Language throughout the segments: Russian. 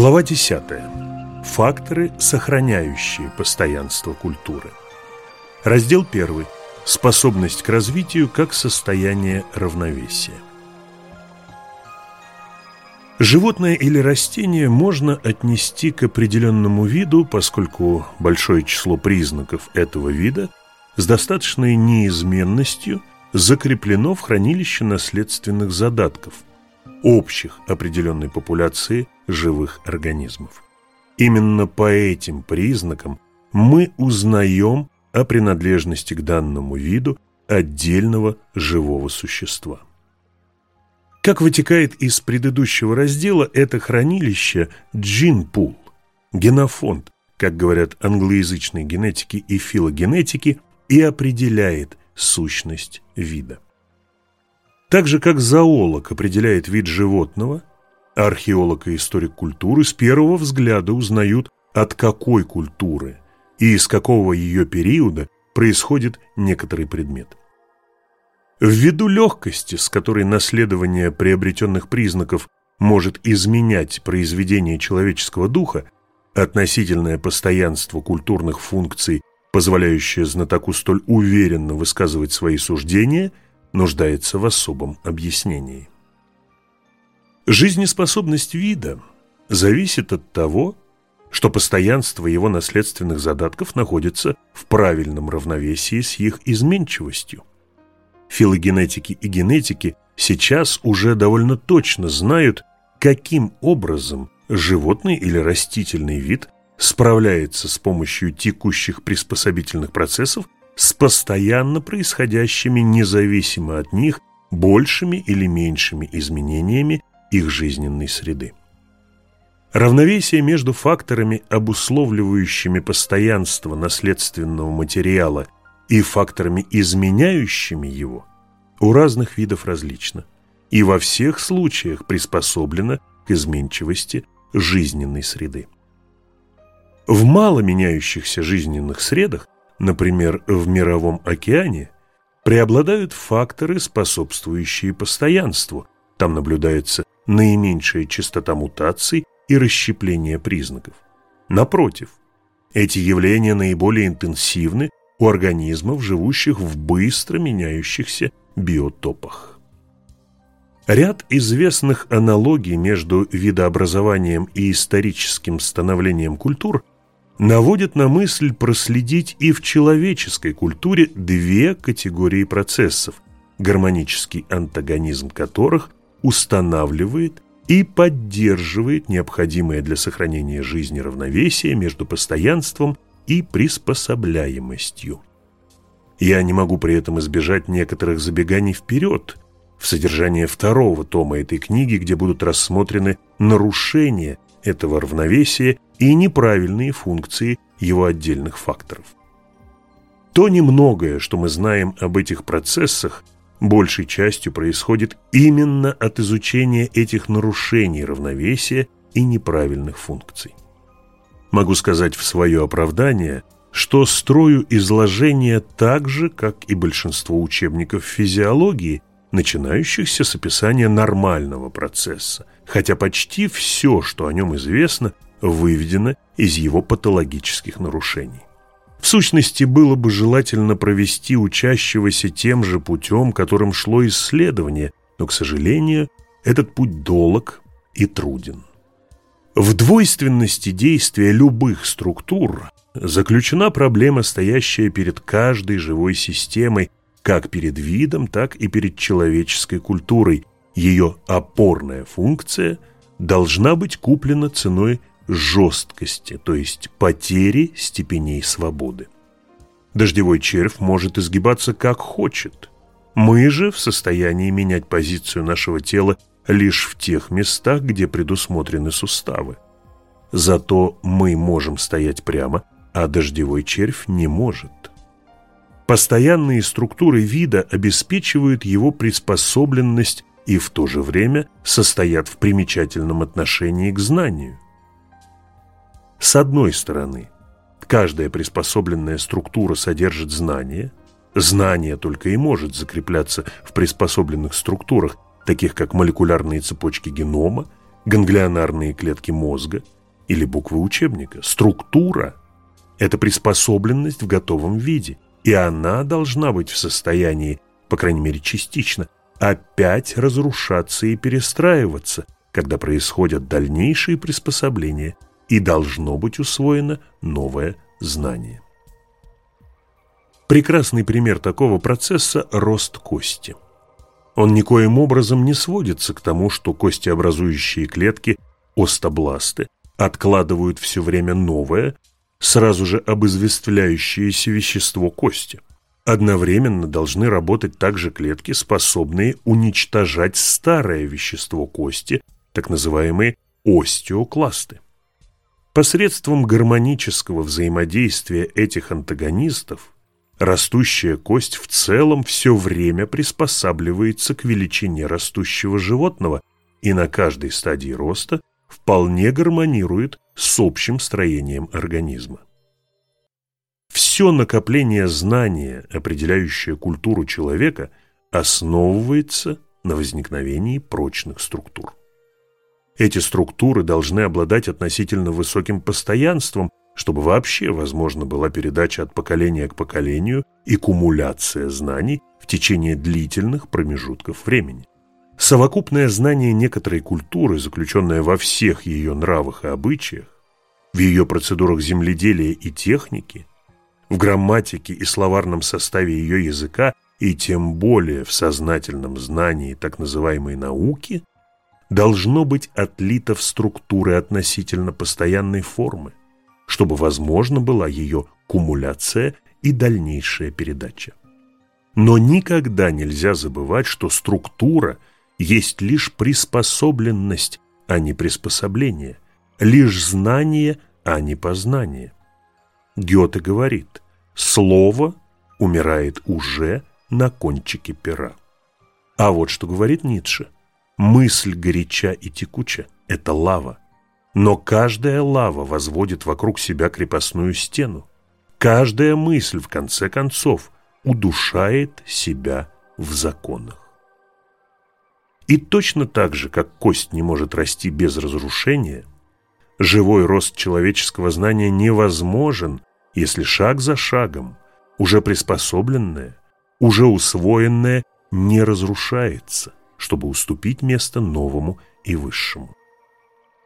Глава 10. Факторы, сохраняющие постоянство культуры. Раздел 1. Способность к развитию как состояние равновесия. Животное или растение можно отнести к определенному виду, поскольку большое число признаков этого вида с достаточной неизменностью закреплено в хранилище наследственных задатков, общих определенной популяции – живых организмов. Именно по этим признакам мы узнаем о принадлежности к данному виду отдельного живого существа. Как вытекает из предыдущего раздела, это хранилище джинпул, генофонд, как говорят англоязычные генетики и филогенетики, и определяет сущность вида. Так же, как зоолог определяет вид животного, Археолог и историк культуры с первого взгляда узнают, от какой культуры и из какого ее периода происходит некоторый предмет. Ввиду легкости, с которой наследование приобретенных признаков может изменять произведение человеческого духа, относительное постоянство культурных функций, позволяющее знатоку столь уверенно высказывать свои суждения, нуждается в особом объяснении. Жизнеспособность вида зависит от того, что постоянство его наследственных задатков находится в правильном равновесии с их изменчивостью. Филогенетики и генетики сейчас уже довольно точно знают, каким образом животный или растительный вид справляется с помощью текущих приспособительных процессов с постоянно происходящими независимо от них большими или меньшими изменениями их жизненной среды. Равновесие между факторами, обусловливающими постоянство наследственного материала и факторами, изменяющими его, у разных видов различно и во всех случаях приспособлено к изменчивости жизненной среды. В мало меняющихся жизненных средах, например, в мировом океане, преобладают факторы, способствующие постоянству. Там наблюдается наименьшая частота мутаций и расщепления признаков. Напротив, эти явления наиболее интенсивны у организмов, живущих в быстро меняющихся биотопах. Ряд известных аналогий между видообразованием и историческим становлением культур наводит на мысль проследить и в человеческой культуре две категории процессов, гармонический антагонизм которых устанавливает и поддерживает необходимое для сохранения жизни равновесие между постоянством и приспособляемостью. Я не могу при этом избежать некоторых забеганий вперед в содержание второго тома этой книги, где будут рассмотрены нарушения этого равновесия и неправильные функции его отдельных факторов. То немногое, что мы знаем об этих процессах, большей частью происходит именно от изучения этих нарушений равновесия и неправильных функций. Могу сказать в свое оправдание, что строю изложение так же, как и большинство учебников физиологии, начинающихся с описания нормального процесса, хотя почти все, что о нем известно, выведено из его патологических нарушений. В сущности, было бы желательно провести учащегося тем же путем, которым шло исследование, но, к сожалению, этот путь долог и труден. В двойственности действия любых структур заключена проблема, стоящая перед каждой живой системой, как перед видом, так и перед человеческой культурой. Ее опорная функция должна быть куплена ценой жесткости, то есть потери степеней свободы. Дождевой червь может изгибаться как хочет. Мы же в состоянии менять позицию нашего тела лишь в тех местах, где предусмотрены суставы. Зато мы можем стоять прямо, а дождевой червь не может. Постоянные структуры вида обеспечивают его приспособленность и в то же время состоят в примечательном отношении к знанию. С одной стороны, каждая приспособленная структура содержит знание. Знание только и может закрепляться в приспособленных структурах, таких как молекулярные цепочки генома, ганглионарные клетки мозга или буквы учебника. Структура – это приспособленность в готовом виде, и она должна быть в состоянии, по крайней мере частично, опять разрушаться и перестраиваться, когда происходят дальнейшие приспособления и должно быть усвоено новое знание. Прекрасный пример такого процесса – рост кости. Он никоим образом не сводится к тому, что костеобразующие клетки, остобласты, откладывают все время новое, сразу же обызвествляющееся вещество кости. Одновременно должны работать также клетки, способные уничтожать старое вещество кости, так называемые остеокласты. Посредством гармонического взаимодействия этих антагонистов растущая кость в целом все время приспосабливается к величине растущего животного и на каждой стадии роста вполне гармонирует с общим строением организма. Все накопление знания, определяющее культуру человека, основывается на возникновении прочных структур. Эти структуры должны обладать относительно высоким постоянством, чтобы вообще возможна была передача от поколения к поколению и кумуляция знаний в течение длительных промежутков времени. Совокупное знание некоторой культуры, заключенное во всех ее нравах и обычаях, в ее процедурах земледелия и техники, в грамматике и словарном составе ее языка и тем более в сознательном знании так называемой науки, должно быть отлито в структуры относительно постоянной формы, чтобы возможна была ее кумуляция и дальнейшая передача. Но никогда нельзя забывать, что структура есть лишь приспособленность, а не приспособление, лишь знание, а не познание. Гёте говорит, слово умирает уже на кончике пера. А вот что говорит Ницше – Мысль горяча и текуча – это лава. Но каждая лава возводит вокруг себя крепостную стену. Каждая мысль, в конце концов, удушает себя в законах. И точно так же, как кость не может расти без разрушения, живой рост человеческого знания невозможен, если шаг за шагом уже приспособленное, уже усвоенное не разрушается чтобы уступить место новому и высшему.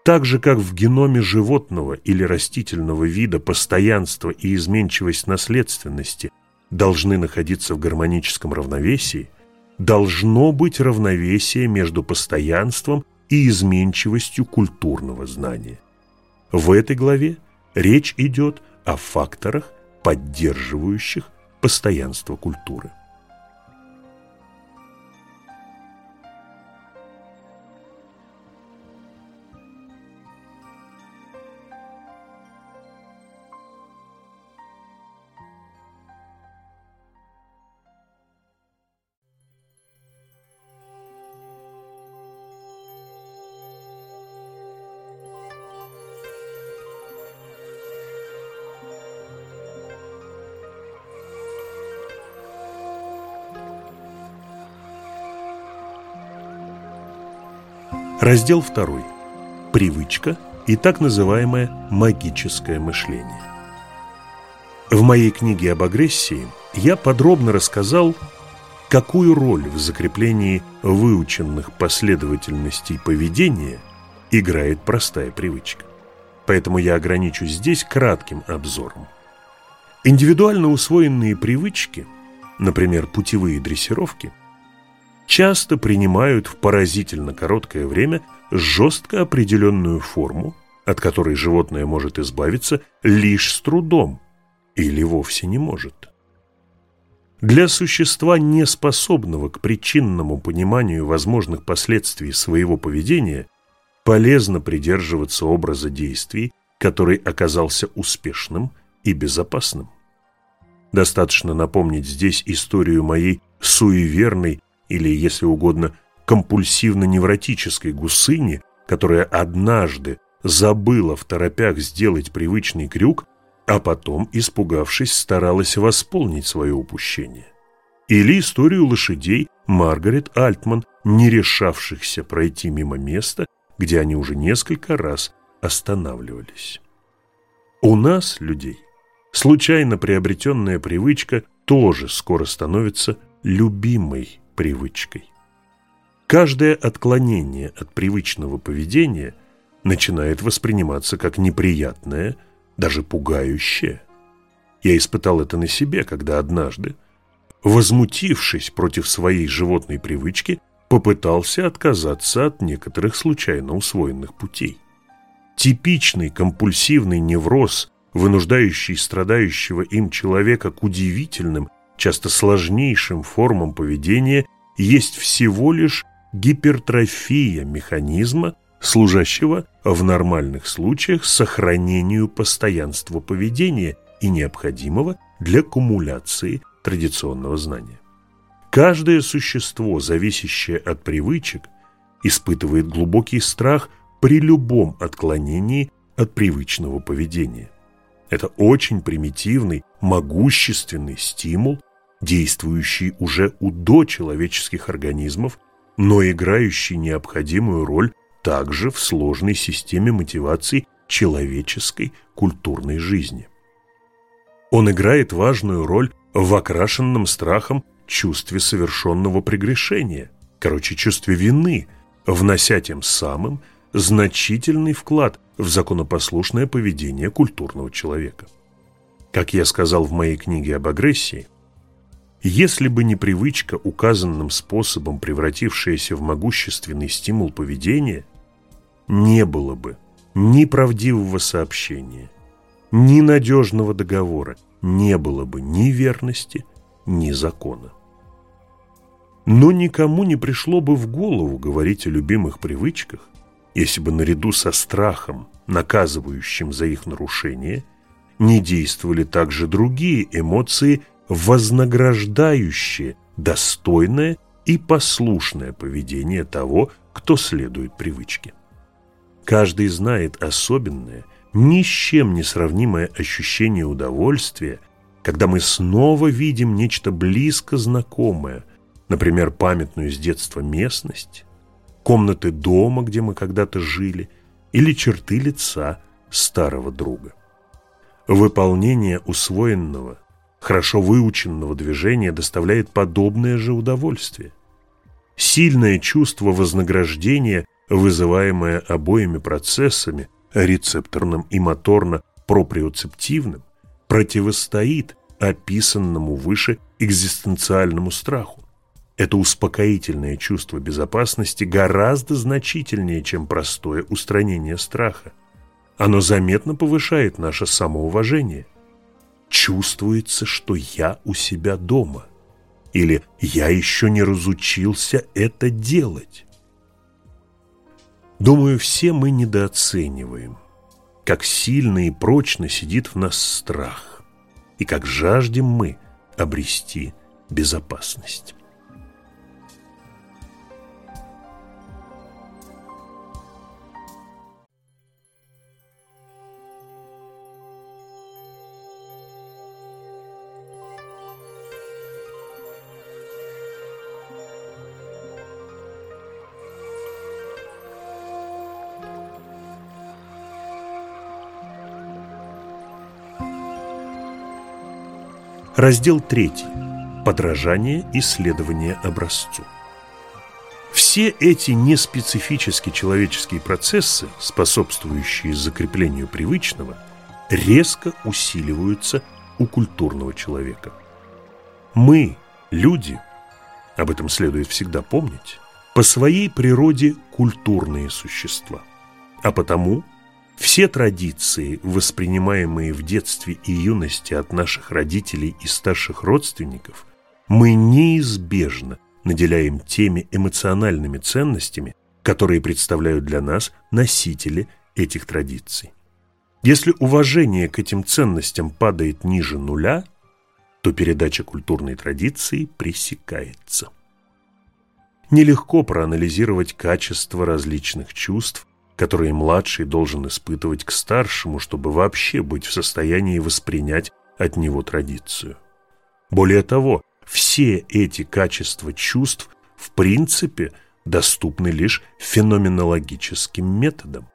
Так же, как в геноме животного или растительного вида постоянство и изменчивость наследственности должны находиться в гармоническом равновесии, должно быть равновесие между постоянством и изменчивостью культурного знания. В этой главе речь идет о факторах, поддерживающих постоянство культуры. Раздел 2. Привычка и так называемое магическое мышление. В моей книге об агрессии я подробно рассказал, какую роль в закреплении выученных последовательностей поведения играет простая привычка. Поэтому я ограничусь здесь кратким обзором. Индивидуально усвоенные привычки, например, путевые дрессировки – часто принимают в поразительно короткое время жестко определенную форму, от которой животное может избавиться лишь с трудом или вовсе не может. Для существа, неспособного к причинному пониманию возможных последствий своего поведения, полезно придерживаться образа действий, который оказался успешным и безопасным. Достаточно напомнить здесь историю моей суеверной или, если угодно, компульсивно-невротической гусыни, которая однажды забыла в торопях сделать привычный крюк, а потом, испугавшись, старалась восполнить свое упущение. Или историю лошадей Маргарет Альтман, не решавшихся пройти мимо места, где они уже несколько раз останавливались. У нас, людей, случайно приобретенная привычка тоже скоро становится любимой привычкой. Каждое отклонение от привычного поведения начинает восприниматься как неприятное, даже пугающее. Я испытал это на себе, когда однажды, возмутившись против своей животной привычки, попытался отказаться от некоторых случайно усвоенных путей. Типичный компульсивный невроз, вынуждающий страдающего им человека к удивительным, часто сложнейшим формам поведения, есть всего лишь гипертрофия механизма, служащего в нормальных случаях сохранению постоянства поведения и необходимого для кумуляции традиционного знания. Каждое существо, зависящее от привычек, испытывает глубокий страх при любом отклонении от привычного поведения. Это очень примитивный, могущественный стимул, действующий уже у дочеловеческих организмов, но играющий необходимую роль также в сложной системе мотивации человеческой культурной жизни. Он играет важную роль в окрашенном страхом чувстве совершенного прегрешения, короче, чувстве вины, внося тем самым значительный вклад в законопослушное поведение культурного человека. Как я сказал в моей книге об агрессии, если бы не привычка, указанным способом превратившаяся в могущественный стимул поведения, не было бы ни правдивого сообщения, ни надежного договора, не было бы ни верности, ни закона. Но никому не пришло бы в голову говорить о любимых привычках, если бы наряду со страхом, наказывающим за их нарушение, не действовали также другие эмоции, вознаграждающие достойное и послушное поведение того, кто следует привычке. Каждый знает особенное, ни с чем не сравнимое ощущение удовольствия, когда мы снова видим нечто близко знакомое, например, памятную с детства местность, комнаты дома, где мы когда-то жили, или черты лица старого друга. Выполнение усвоенного, хорошо выученного движения доставляет подобное же удовольствие. Сильное чувство вознаграждения, вызываемое обоими процессами, рецепторным и моторно-проприоцептивным, противостоит описанному выше экзистенциальному страху. Это успокоительное чувство безопасности гораздо значительнее, чем простое устранение страха. Оно заметно повышает наше самоуважение. Чувствуется, что я у себя дома. Или я еще не разучился это делать. Думаю, все мы недооцениваем, как сильно и прочно сидит в нас страх, и как жаждем мы обрести безопасность. Раздел 3. Подражание исследования образцу. Все эти неспецифические человеческие процессы, способствующие закреплению привычного, резко усиливаются у культурного человека. Мы, люди, об этом следует всегда помнить, по своей природе культурные существа, а потому все традиции, воспринимаемые в детстве и юности от наших родителей и старших родственников, мы неизбежно наделяем теми эмоциональными ценностями, которые представляют для нас носители этих традиций. Если уважение к этим ценностям падает ниже нуля, то передача культурной традиции пресекается. Нелегко проанализировать качество различных чувств, которые младший должен испытывать к старшему, чтобы вообще быть в состоянии воспринять от него традицию. Более того, все эти качества чувств в принципе доступны лишь феноменологическим методом.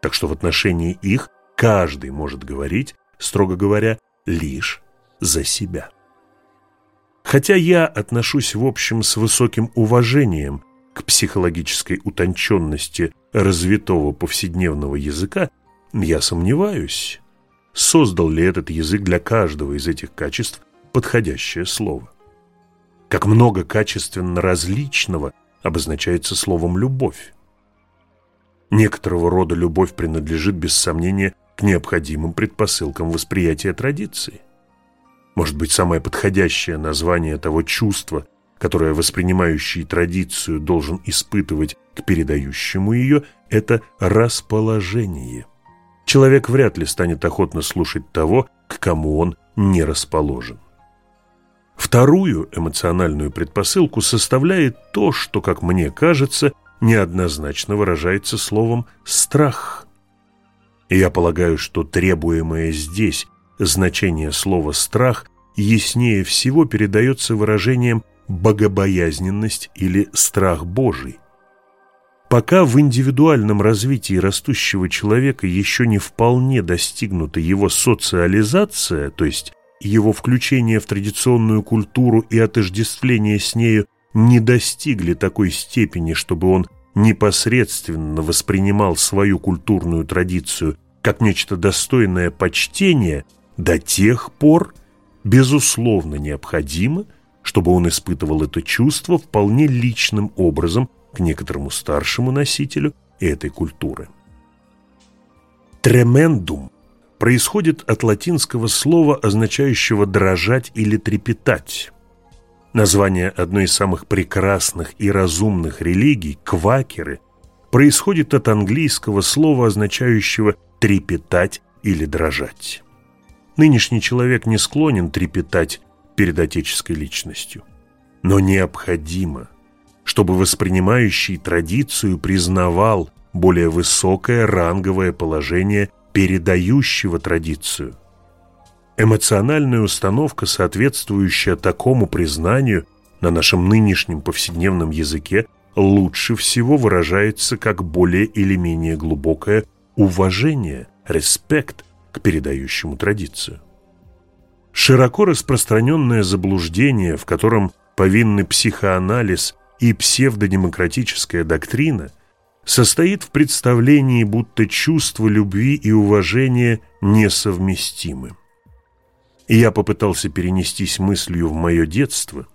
Так что в отношении их каждый может говорить, строго говоря, лишь за себя. Хотя я отношусь в общем с высоким уважением к психологической утонченности развитого повседневного языка, я сомневаюсь, создал ли этот язык для каждого из этих качеств подходящее слово. Как много качественно различного обозначается словом «любовь». Некоторого рода любовь принадлежит, без сомнения, к необходимым предпосылкам восприятия традиции. Может быть, самое подходящее название того чувства, которое воспринимающий традицию должен испытывать к передающему ее, это расположение. Человек вряд ли станет охотно слушать того, к кому он не расположен. Вторую эмоциональную предпосылку составляет то, что, как мне кажется, неоднозначно выражается словом «страх». Я полагаю, что требуемое здесь значение слова «страх» яснее всего передается выражением «богобоязненность» или «страх Божий». Пока в индивидуальном развитии растущего человека еще не вполне достигнута его социализация, то есть его включение в традиционную культуру и отождествление с нею не достигли такой степени, чтобы он непосредственно воспринимал свою культурную традицию как нечто достойное почтения, до тех пор, безусловно, необходимо, чтобы он испытывал это чувство вполне личным образом к некоторому старшему носителю этой культуры. Тремендум происходит от латинского слова, означающего «дрожать» или «трепетать». Название одной из самых прекрасных и разумных религий, квакеры, происходит от английского слова, означающего «трепетать» или «дрожать». Нынешний человек не склонен трепетать перед отеческой личностью. Но необходимо, чтобы воспринимающий традицию признавал более высокое ранговое положение передающего традицию. Эмоциональная установка, соответствующая такому признанию на нашем нынешнем повседневном языке, лучше всего выражается как более или менее глубокое уважение, респект к передающему традицию. Широко распространенное заблуждение, в котором повинны психоанализ и псевдодемократическая доктрина – состоит в представлении, будто чувства любви и уважения несовместимы. Я попытался перенестись мыслью в мое детство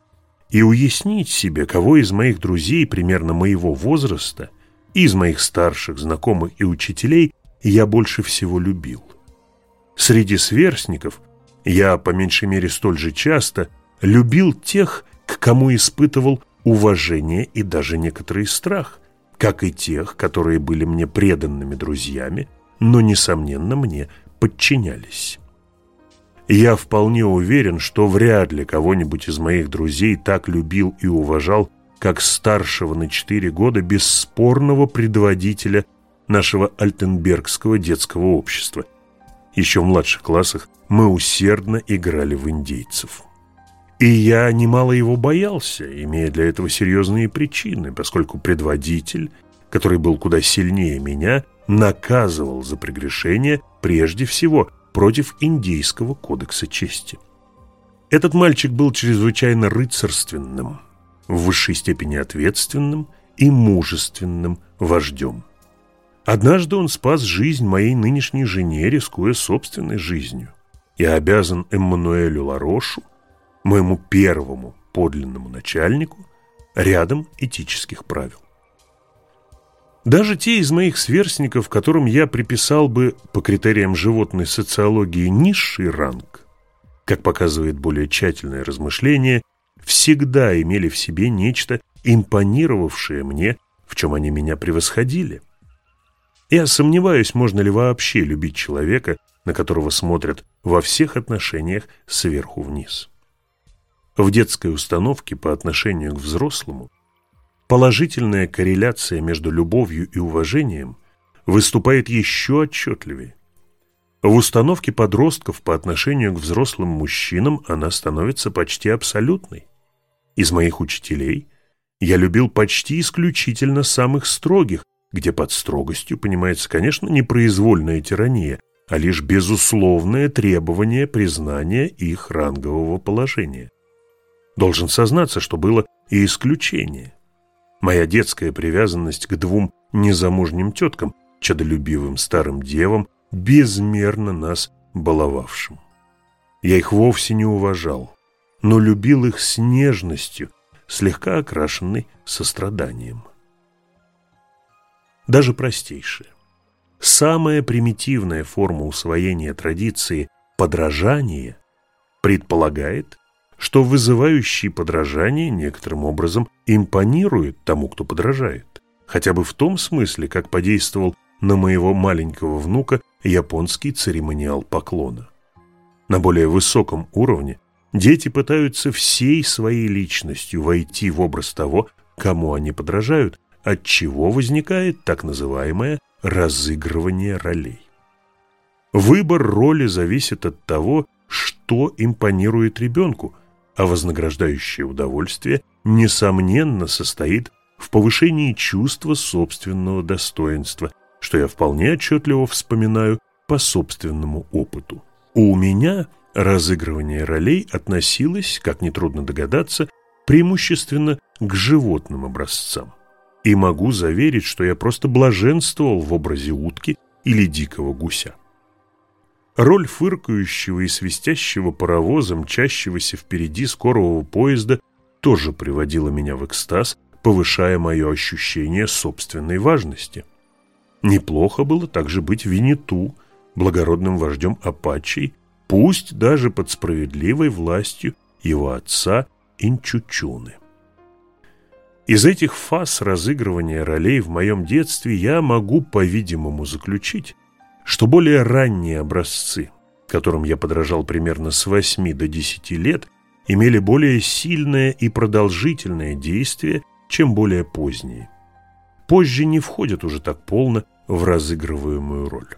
и уяснить себе, кого из моих друзей примерно моего возраста, из моих старших знакомых и учителей я больше всего любил. Среди сверстников я, по меньшей мере столь же часто, любил тех, к кому испытывал уважение и даже некоторый страх – как и тех, которые были мне преданными друзьями, но, несомненно, мне подчинялись. Я вполне уверен, что вряд ли кого-нибудь из моих друзей так любил и уважал, как старшего на четыре года бесспорного предводителя нашего Альтенбергского детского общества. Еще в младших классах мы усердно играли в индейцев. И я немало его боялся, имея для этого серьезные причины, поскольку предводитель, который был куда сильнее меня, наказывал за прегрешение прежде всего против Индийского кодекса чести. Этот мальчик был чрезвычайно рыцарственным, в высшей степени ответственным и мужественным вождем. Однажды он спас жизнь моей нынешней жене, рискуя собственной жизнью. Я обязан Эммануэлю Ларошу моему первому подлинному начальнику рядом этических правил. Даже те из моих сверстников, которым я приписал бы по критериям животной социологии низший ранг, как показывает более тщательное размышление, всегда имели в себе нечто, импонировавшее мне, в чем они меня превосходили. Я сомневаюсь, можно ли вообще любить человека, на которого смотрят во всех отношениях сверху вниз. В детской установке по отношению к взрослому положительная корреляция между любовью и уважением выступает еще отчетливее. В установке подростков по отношению к взрослым мужчинам она становится почти абсолютной. Из моих учителей Я любил почти исключительно самых строгих, где под строгостью понимается, конечно, не произвольная тирания, а лишь безусловное требование признания их рангового положения. Должен сознаться, что было и исключение. Моя детская привязанность к двум незамужним теткам, чадолюбивым старым девам, безмерно нас баловавшим. Я их вовсе не уважал, но любил их с нежностью, слегка окрашенной состраданием. Даже простейшая, самая примитивная форма усвоения традиции подражания предполагает, что вызывающий подражание некоторым образом импонирует тому, кто подражает, хотя бы в том смысле, как подействовал на моего маленького внука японский церемониал поклона. На более высоком уровне дети пытаются всей своей личностью войти в образ того, кому они подражают, от чего возникает так называемое разыгрывание ролей. Выбор роли зависит от того, что импонирует ребенку, а вознаграждающее удовольствие, несомненно, состоит в повышении чувства собственного достоинства, что я вполне отчетливо вспоминаю по собственному опыту. У меня разыгрывание ролей относилось, как нетрудно догадаться, преимущественно к животным образцам. И могу заверить, что я просто блаженствовал в образе утки или дикого гуся. Роль фыркающего и свистящего паровоза, мчащегося впереди скорого поезда, тоже приводила меня в экстаз, повышая мое ощущение собственной важности. Неплохо было также быть Винету, благородным вождем Апачей, пусть даже под справедливой властью его отца Инчучуны. Из этих фаз разыгрывания ролей в моем детстве я могу, по-видимому, заключить, что более ранние образцы, которым я подражал примерно с 8 до 10 лет, имели более сильное и продолжительное действие, чем более поздние. Позже не входят уже так полно в разыгрываемую роль.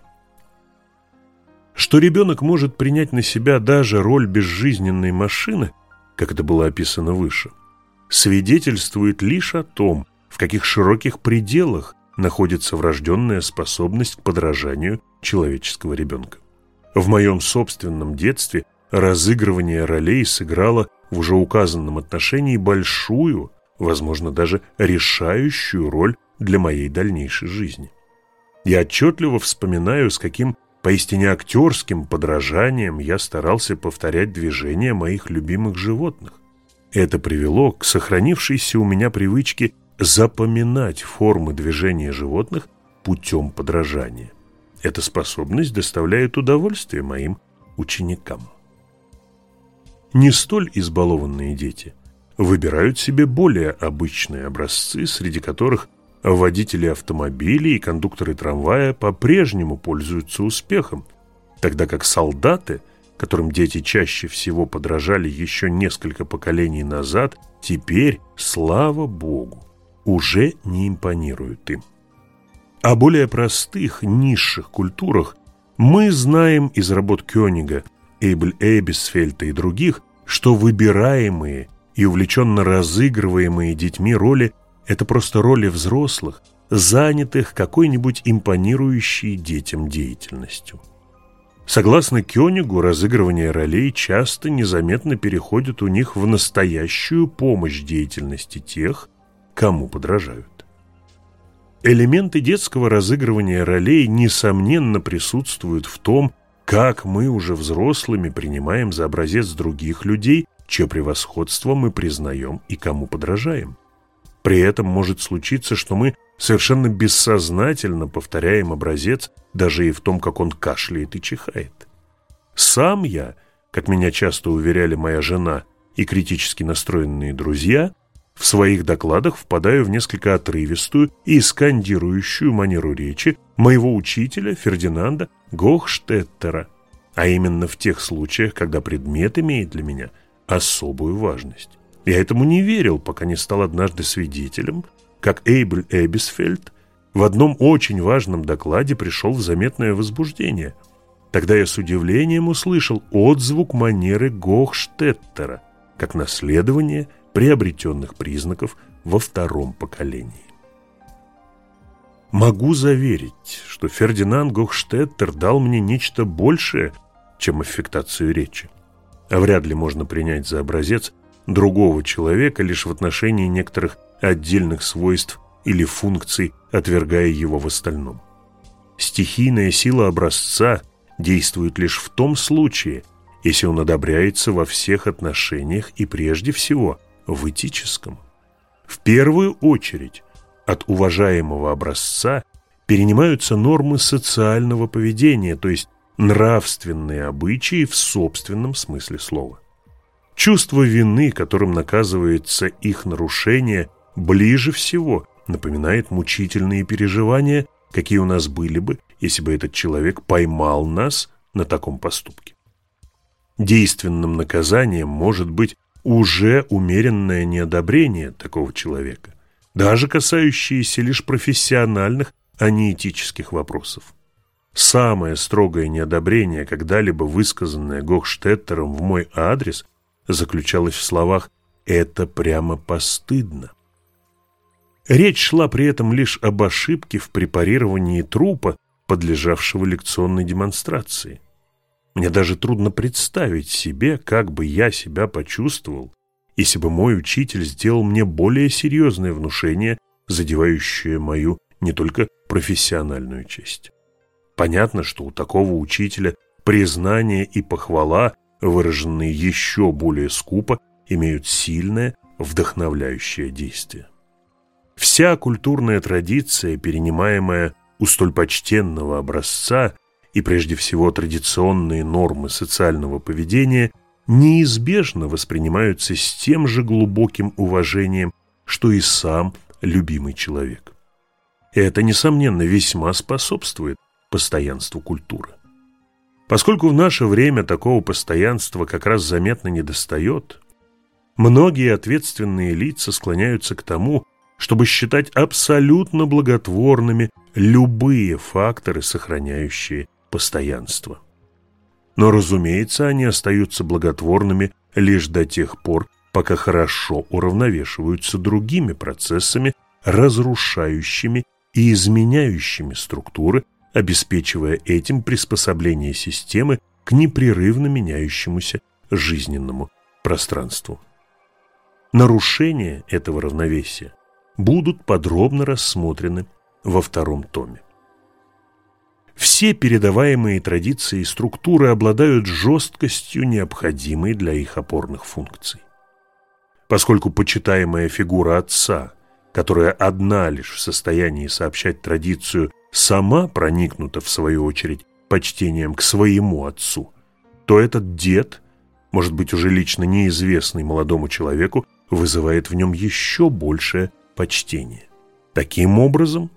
Что ребенок может принять на себя даже роль безжизненной машины, как это было описано выше – свидетельствует лишь о том, в каких широких пределах находится врожденная способность к подражанию человеческого ребенка. В моем собственном детстве разыгрывание ролей сыграло в уже указанном отношении большую, возможно, даже решающую роль для моей дальнейшей жизни. Я отчетливо вспоминаю, с каким поистине актерским подражанием я старался повторять движения моих любимых животных. Это привело к сохранившейся у меня привычке запоминать формы движения животных путем подражания. Эта способность доставляет удовольствие моим ученикам. Не столь избалованные дети выбирают себе более обычные образцы, среди которых водители автомобилей и кондукторы трамвая по-прежнему пользуются успехом, тогда как солдаты – которым дети чаще всего подражали еще несколько поколений назад, теперь, слава Богу, уже не импонируют им. О более простых, низших культурах мы знаем из работ Кёнига, Эйбль Эйбисфельта и других, что выбираемые и увлеченно разыгрываемые детьми роли – это просто роли взрослых, занятых какой-нибудь импонирующей детям деятельностью. Согласно Кёнигу, разыгрывание ролей часто незаметно переходит у них в настоящую помощь деятельности тех, кому подражают. Элементы детского разыгрывания ролей несомненно присутствуют в том, как мы уже взрослыми принимаем за образец других людей, чье превосходство мы признаем и кому подражаем. При этом может случиться, что мы совершенно бессознательно повторяем образец даже и в том, как он кашляет и чихает. Сам я, как меня часто уверяли моя жена и критически настроенные друзья, в своих докладах впадаю в несколько отрывистую и скандирующую манеру речи моего учителя Фердинанда Гохштеттера, а именно в тех случаях, когда предмет имеет для меня особую важность. Я этому не верил, пока не стал однажды свидетелем, как Эйбль Эбисфельд в одном очень важном докладе пришел в заметное возбуждение. Тогда я с удивлением услышал отзвук манеры Гохштеттера, как наследование приобретенных признаков во втором поколении. Могу заверить, что Фердинанд Гохштеттер дал мне нечто большее, чем аффектацию речи. А вряд ли можно принять за образец другого человека лишь в отношении некоторых отдельных свойств или функций, отвергая его в остальном. Стихийная сила образца действует лишь в том случае, если он одобряется во всех отношениях и прежде всего в этическом. В первую очередь от уважаемого образца перенимаются нормы социального поведения, то есть нравственные обычаи в собственном смысле слова. Чувство вины, которым наказывается их нарушение, ближе всего напоминает мучительные переживания, какие у нас были бы, если бы этот человек поймал нас на таком поступке. Действенным наказанием может быть уже умеренное неодобрение такого человека, даже касающееся лишь профессиональных, а не этических вопросов. Самое строгое неодобрение, когда-либо высказанное Гохштеттером в мой адрес, заключалось в словах «это прямо постыдно». Речь шла при этом лишь об ошибке в препарировании трупа, подлежавшего лекционной демонстрации. Мне даже трудно представить себе, как бы я себя почувствовал, если бы мой учитель сделал мне более серьезное внушение, задевающее мою не только профессиональную честь. Понятно, что у такого учителя признание и похвала, выраженные еще более скупо, имеют сильное, вдохновляющее действие. Вся культурная традиция, перенимаемая у столь почтенного образца, и прежде всего традиционные нормы социального поведения, неизбежно воспринимаются с тем же глубоким уважением, что и сам любимый человек. Это, несомненно, весьма способствует постоянству культуры. Поскольку в наше время такого постоянства как раз заметно недостает, многие ответственные лица склоняются к тому, чтобы считать абсолютно благотворными любые факторы, сохраняющие постоянство. Но, разумеется, они остаются благотворными лишь до тех пор, пока хорошо уравновешиваются другими процессами, разрушающими и изменяющими структуры, обеспечивая этим приспособление системы к непрерывно меняющемуся жизненному пространству. Нарушения этого равновесия будут подробно рассмотрены во втором томе. Все передаваемые традиции и структуры обладают жесткостью, необходимой для их опорных функций. Поскольку почитаемая фигура отца, которая одна лишь в состоянии сообщать традицию сама проникнута, в свою очередь, почтением к своему отцу, то этот дед, может быть уже лично неизвестный молодому человеку, вызывает в нем еще большее почтение. Таким образом,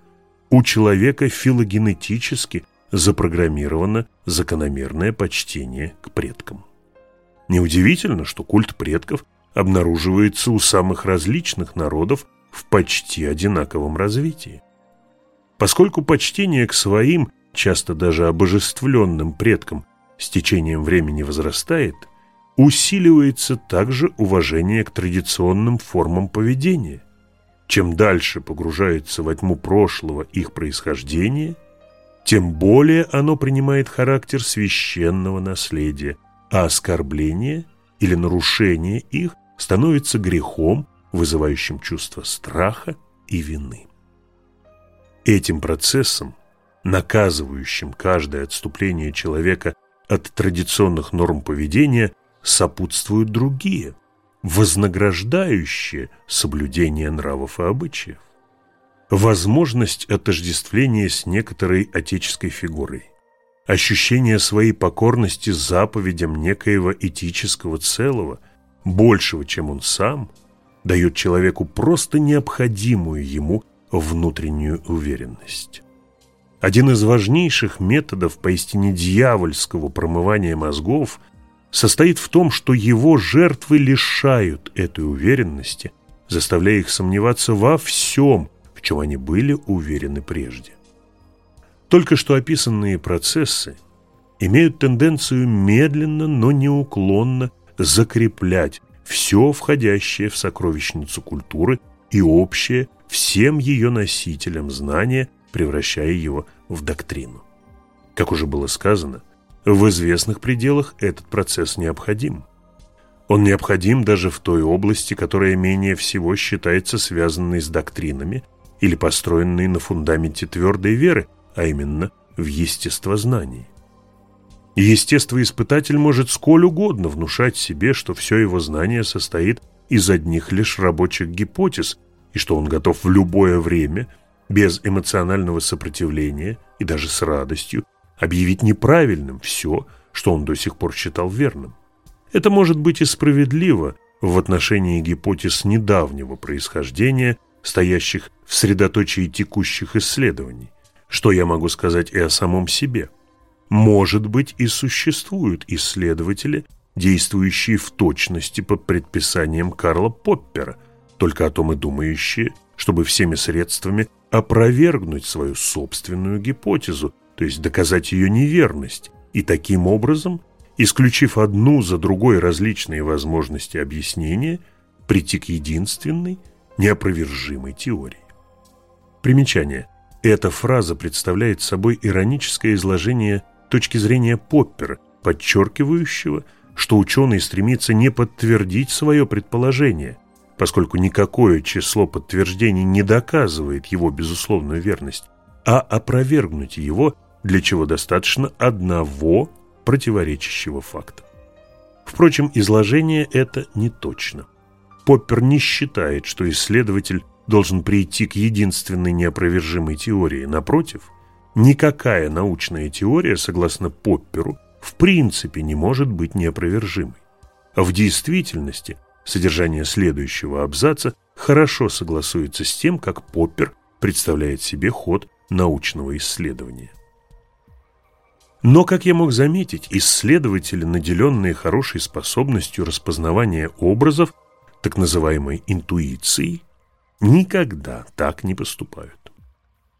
у человека филогенетически запрограммировано закономерное почтение к предкам. Неудивительно, что культ предков обнаруживается у самых различных народов в почти одинаковом развитии. Поскольку почтение к своим, часто даже обожествленным предкам, с течением времени возрастает, усиливается также уважение к традиционным формам поведения. Чем дальше погружается во тьму прошлого их происхождение, тем более оно принимает характер священного наследия, а оскорбление или нарушение их становится грехом, вызывающим чувство страха и вины. Этим процессом, наказывающим каждое отступление человека от традиционных норм поведения, сопутствуют другие, вознаграждающие соблюдение нравов и обычаев. Возможность отождествления с некоторой отеческой фигурой, ощущение своей покорности заповедям некоего этического целого, большего, чем он сам, дает человеку просто необходимую ему внутреннюю уверенность. Один из важнейших методов поистине дьявольского промывания мозгов состоит в том, что его жертвы лишают этой уверенности, заставляя их сомневаться во всем, в чем они были уверены прежде. Только что описанные процессы имеют тенденцию медленно, но неуклонно закреплять все входящее в сокровищницу культуры и общее всем ее носителям знания, превращая его в доктрину. Как уже было сказано, в известных пределах этот процесс необходим. Он необходим даже в той области, которая менее всего считается связанной с доктринами или построенной на фундаменте твердой веры, а именно в естествознании. Естествоиспытатель может сколь угодно внушать себе, что все его знание состоит из одних лишь рабочих гипотез, и что он готов в любое время, без эмоционального сопротивления и даже с радостью, объявить неправильным все, что он до сих пор считал верным. Это может быть и справедливо в отношении гипотез недавнего происхождения, стоящих в средоточии текущих исследований, что я могу сказать и о самом себе. Может быть и существуют исследователи, действующие в точности под предписанием Карла Поппера, только о том и думающие, чтобы всеми средствами опровергнуть свою собственную гипотезу, то есть доказать ее неверность, и таким образом, исключив одну за другой различные возможности объяснения, прийти к единственной, неопровержимой теории. Примечание. Эта фраза представляет собой ироническое изложение точки зрения Поппера, подчеркивающего, что ученый стремится не подтвердить свое предположение, поскольку никакое число подтверждений не доказывает его безусловную верность, а опровергнуть его, для чего достаточно одного противоречащего факта. Впрочем, изложение это не точно. Поппер не считает, что исследователь должен прийти к единственной неопровержимой теории. Напротив, никакая научная теория, согласно Попперу, в принципе не может быть неопровержимой. А в действительности содержание следующего абзаца хорошо согласуется с тем, как Поппер представляет себе ход научного исследования. Но, как я мог заметить, исследователи, наделенные хорошей способностью распознавания образов, так называемой интуицией, никогда так не поступают.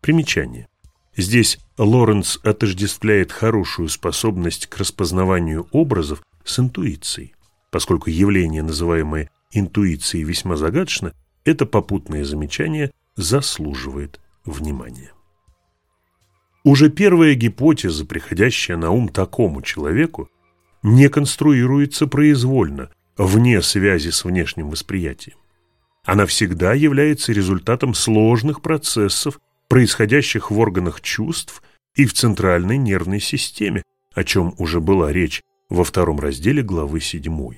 Примечание. Здесь Лоренц отождествляет хорошую способность к распознаванию образов с интуицией. Поскольку явление, называемое интуицией, весьма загадочно, это попутное замечание заслуживает внимания. Уже первая гипотеза, приходящая на ум такому человеку, не конструируется произвольно, вне связи с внешним восприятием. Она всегда является результатом сложных процессов, происходящих в органах чувств и в центральной нервной системе, о чем уже была речь во втором разделе главы 7.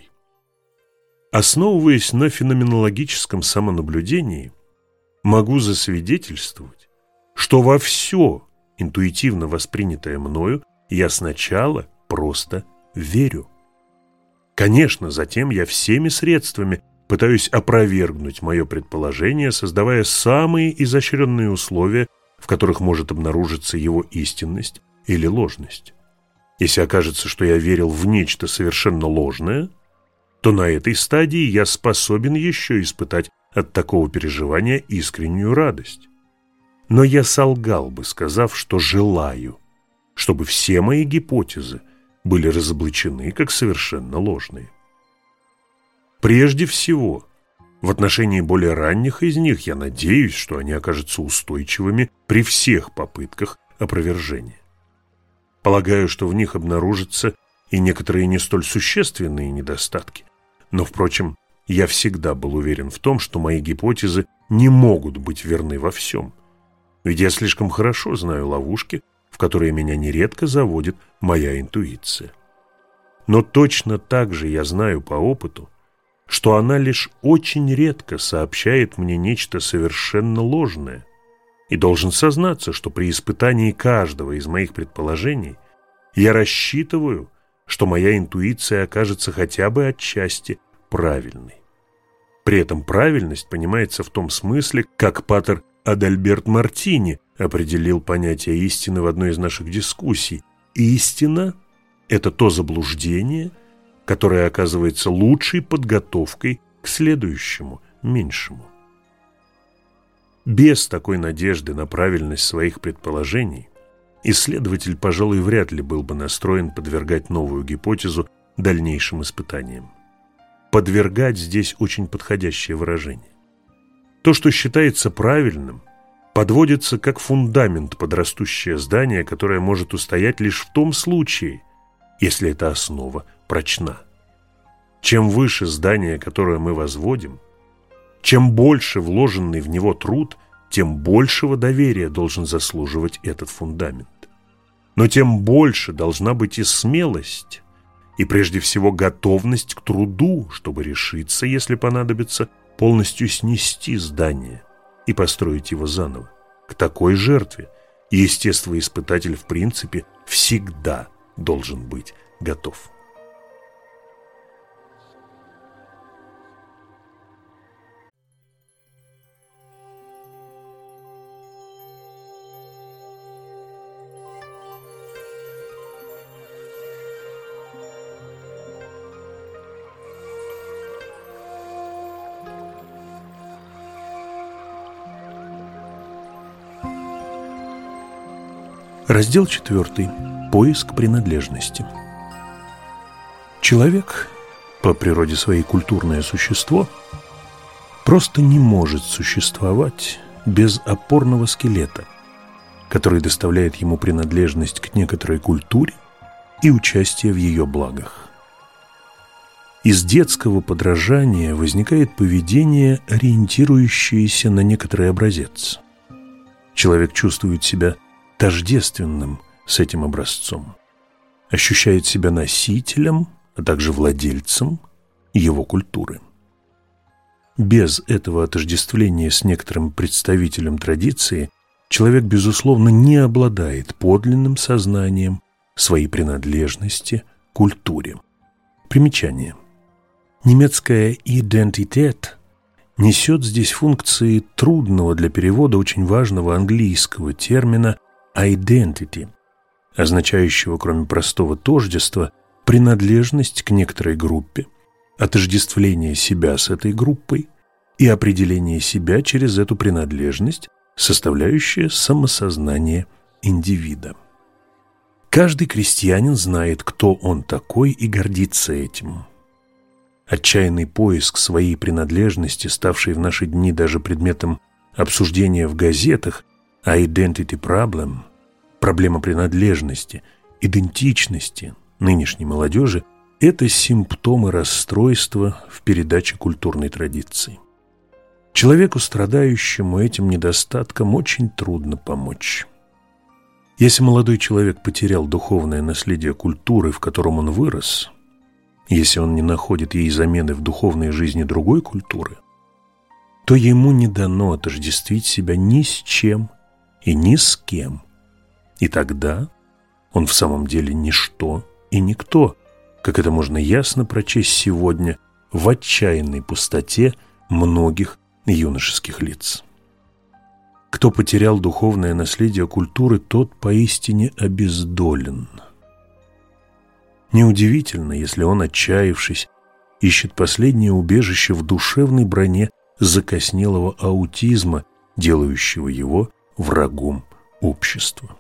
Основываясь на феноменологическом самонаблюдении, могу засвидетельствовать, что во все интуитивно воспринятое мною я сначала просто верю. Конечно, затем я всеми средствами пытаюсь опровергнуть мое предположение, создавая самые изощренные условия, в которых может обнаружиться его истинность или ложность. Если окажется, что я верил в нечто совершенно ложное, то на этой стадии я способен еще испытать от такого переживания искреннюю радость. Но я солгал бы, сказав, что желаю, чтобы все мои гипотезы были разоблачены как совершенно ложные. Прежде всего, в отношении более ранних из них я надеюсь, что они окажутся устойчивыми при всех попытках опровержения. Полагаю, что в них обнаружатся и некоторые не столь существенные недостатки. Но, впрочем, я всегда был уверен в том, что мои гипотезы не могут быть верны во всем. Ведь я слишком хорошо знаю ловушки, в которые меня нередко заводит моя интуиция. Но точно так же я знаю по опыту, что она лишь очень редко сообщает мне нечто совершенно ложное, и должен сознаться, что при испытании каждого из моих предположений я рассчитываю, что моя интуиция окажется хотя бы отчасти правильной. При этом правильность понимается в том смысле, как Патер Адальберт Мартини определил понятие истины в одной из наших дискуссий. Истина – это то заблуждение – которая оказывается лучшей подготовкой к следующему, меньшему. Без такой надежды на правильность своих предположений исследователь, пожалуй, вряд ли был бы настроен подвергать новую гипотезу дальнейшим испытаниям. Подвергать здесь очень подходящее выражение. То, что считается правильным, подводится как фундамент под растущее здание, которое может устоять лишь в том случае, если эта основа прочна. Чем выше здание, которое мы возводим, чем больше вложенный в него труд, тем большего доверия должен заслуживать этот фундамент. Но тем больше должна быть и смелость, и прежде всего готовность к труду, чтобы решиться, если понадобится, полностью снести здание и построить его заново. К такой жертве естествоиспытатель в принципе всегда должен быть готов. Раздел 4. Поиск принадлежности. Человек, по природе своей культурное существо, просто не может существовать без опорного скелета, который доставляет ему принадлежность к некоторой культуре и участие в ее благах. Из детского подражания возникает поведение, ориентирующееся на некоторый образец. Человек чувствует себя тождественным с этим образцом, ощущает себя носителем, а также владельцем его культуры. Без этого отождествления с некоторым представителем традиции человек, безусловно, не обладает подлинным сознанием своей принадлежности культуре. Примечание. Немецкая «идентитет» несет здесь функции трудного для перевода очень важного английского термина identity, означающего, кроме простого тождества, принадлежность к некоторой группе, отождествление себя с этой группой и определение себя через эту принадлежность, составляющее самосознание индивида. Каждый крестьянин знает, кто он такой и гордится этим. Отчаянный поиск своей принадлежности, ставший в наши дни даже предметом обсуждения в газетах, identity problem, проблема принадлежности, идентичности нынешней молодежи – это симптомы расстройства в передаче культурной традиции. Человеку, страдающему этим недостатком, очень трудно помочь. Если молодой человек потерял духовное наследие культуры, в котором он вырос, если он не находит ей замены в духовной жизни другой культуры, то ему не дано отождествить себя ни с чем и ни с кем. И тогда он в самом деле ничто и никто, как это можно ясно прочесть сегодня в отчаянной пустоте многих юношеских лиц. Кто потерял духовное наследие культуры, тот поистине обездолен. Неудивительно, если он, отчаявшись, ищет последнее убежище в душевной броне закоснелого аутизма, делающего его врагом общества.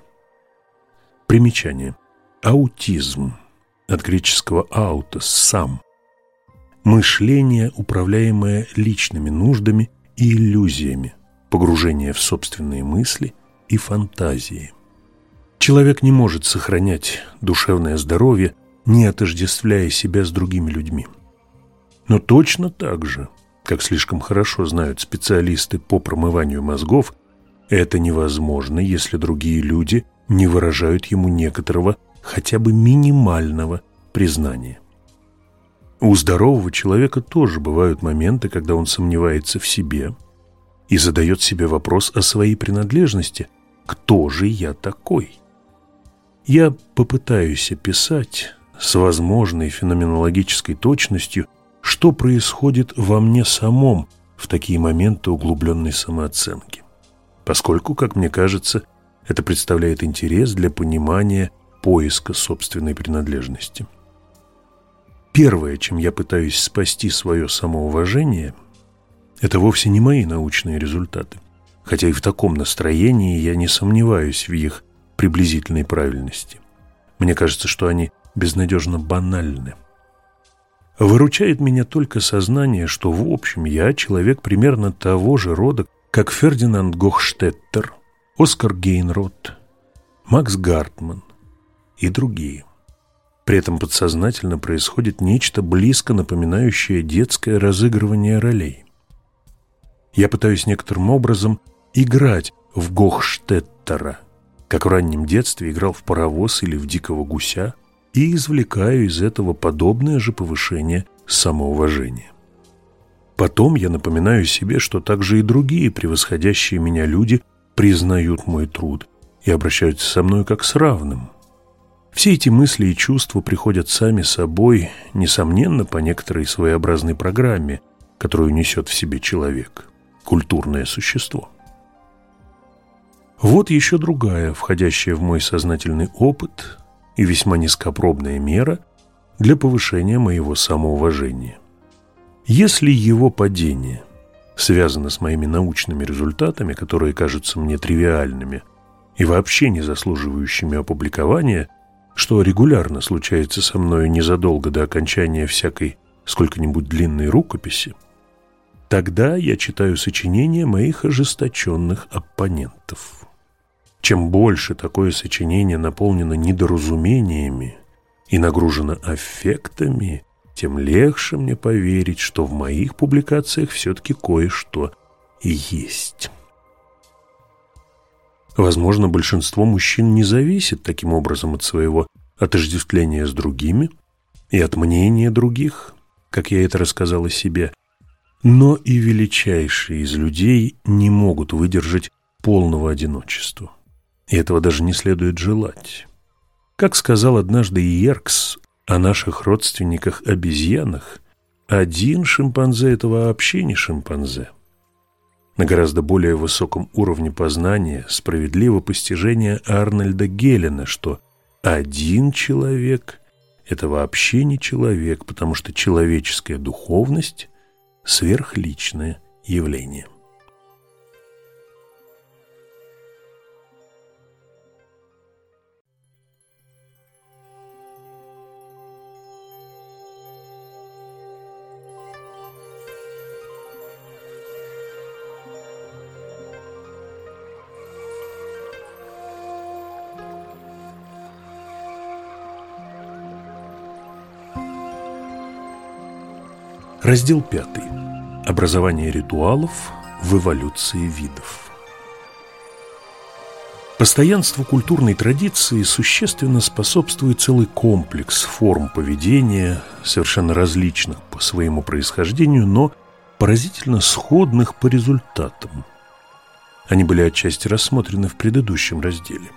Примечание. Аутизм. От греческого «аутос» – «сам». Мышление, управляемое личными нуждами и иллюзиями, погружение в собственные мысли и фантазии. Человек не может сохранять душевное здоровье, не отождествляя себя с другими людьми. Но точно так же, как слишком хорошо знают специалисты по промыванию мозгов – это невозможно, если другие люди не выражают ему некоторого, хотя бы минимального признания. У здорового человека тоже бывают моменты, когда он сомневается в себе и задает себе вопрос о своей принадлежности «Кто же я такой?». Я попытаюсь описать с возможной феноменологической точностью, что происходит во мне самом в такие моменты углубленной самооценки поскольку, как мне кажется, это представляет интерес для понимания поиска собственной принадлежности. Первое, чем я пытаюсь спасти свое самоуважение, это вовсе не мои научные результаты, хотя и в таком настроении я не сомневаюсь в их приблизительной правильности. Мне кажется, что они безнадежно банальны. Выручает меня только сознание, что в общем я человек примерно того же рода, как Фердинанд Гохштеттер, Оскар Гейнрот, Макс Гартман и другие. При этом подсознательно происходит нечто близко напоминающее детское разыгрывание ролей. Я пытаюсь некоторым образом играть в Гохштеттера, как в раннем детстве играл в паровоз или в дикого гуся, и извлекаю из этого подобное же повышение самоуважения. Потом я напоминаю себе, что также и другие превосходящие меня люди признают мой труд и обращаются со мной как с равным – все эти мысли и чувства приходят сами собой, несомненно, по некоторой своеобразной программе, которую несет в себе человек, культурное существо. Вот еще другая, входящая в мой сознательный опыт и весьма низкопробная мера для повышения моего самоуважения. Если его падение связано с моими научными результатами, которые кажутся мне тривиальными и вообще не заслуживающими опубликования, что регулярно случается со мною незадолго до окончания всякой сколько-нибудь длинной рукописи, тогда я читаю сочинения моих ожесточенных оппонентов. Чем больше такое сочинение наполнено недоразумениями и нагружено аффектами, тем легче мне поверить, что в моих публикациях все-таки кое-что есть. Возможно, большинство мужчин не зависит таким образом от своего отождествления с другими и от мнения других, как я это рассказал о себе, но и величайшие из людей не могут выдержать полного одиночества. И этого даже не следует желать. Как сказал однажды Иеркс о наших родственниках-обезьянах, один шимпанзе – это вообще не шимпанзе на гораздо более высоком уровне познания справедливо постижение Арнольда Гелена, что один человек – это вообще не человек, потому что человеческая духовность – сверхличное явление. Раздел 5. Образование ритуалов в эволюции видов. Постоянству культурной традиции существенно способствует целый комплекс форм поведения, совершенно различных по своему происхождению, но поразительно сходных по результатам. Они были отчасти рассмотрены в предыдущем разделе.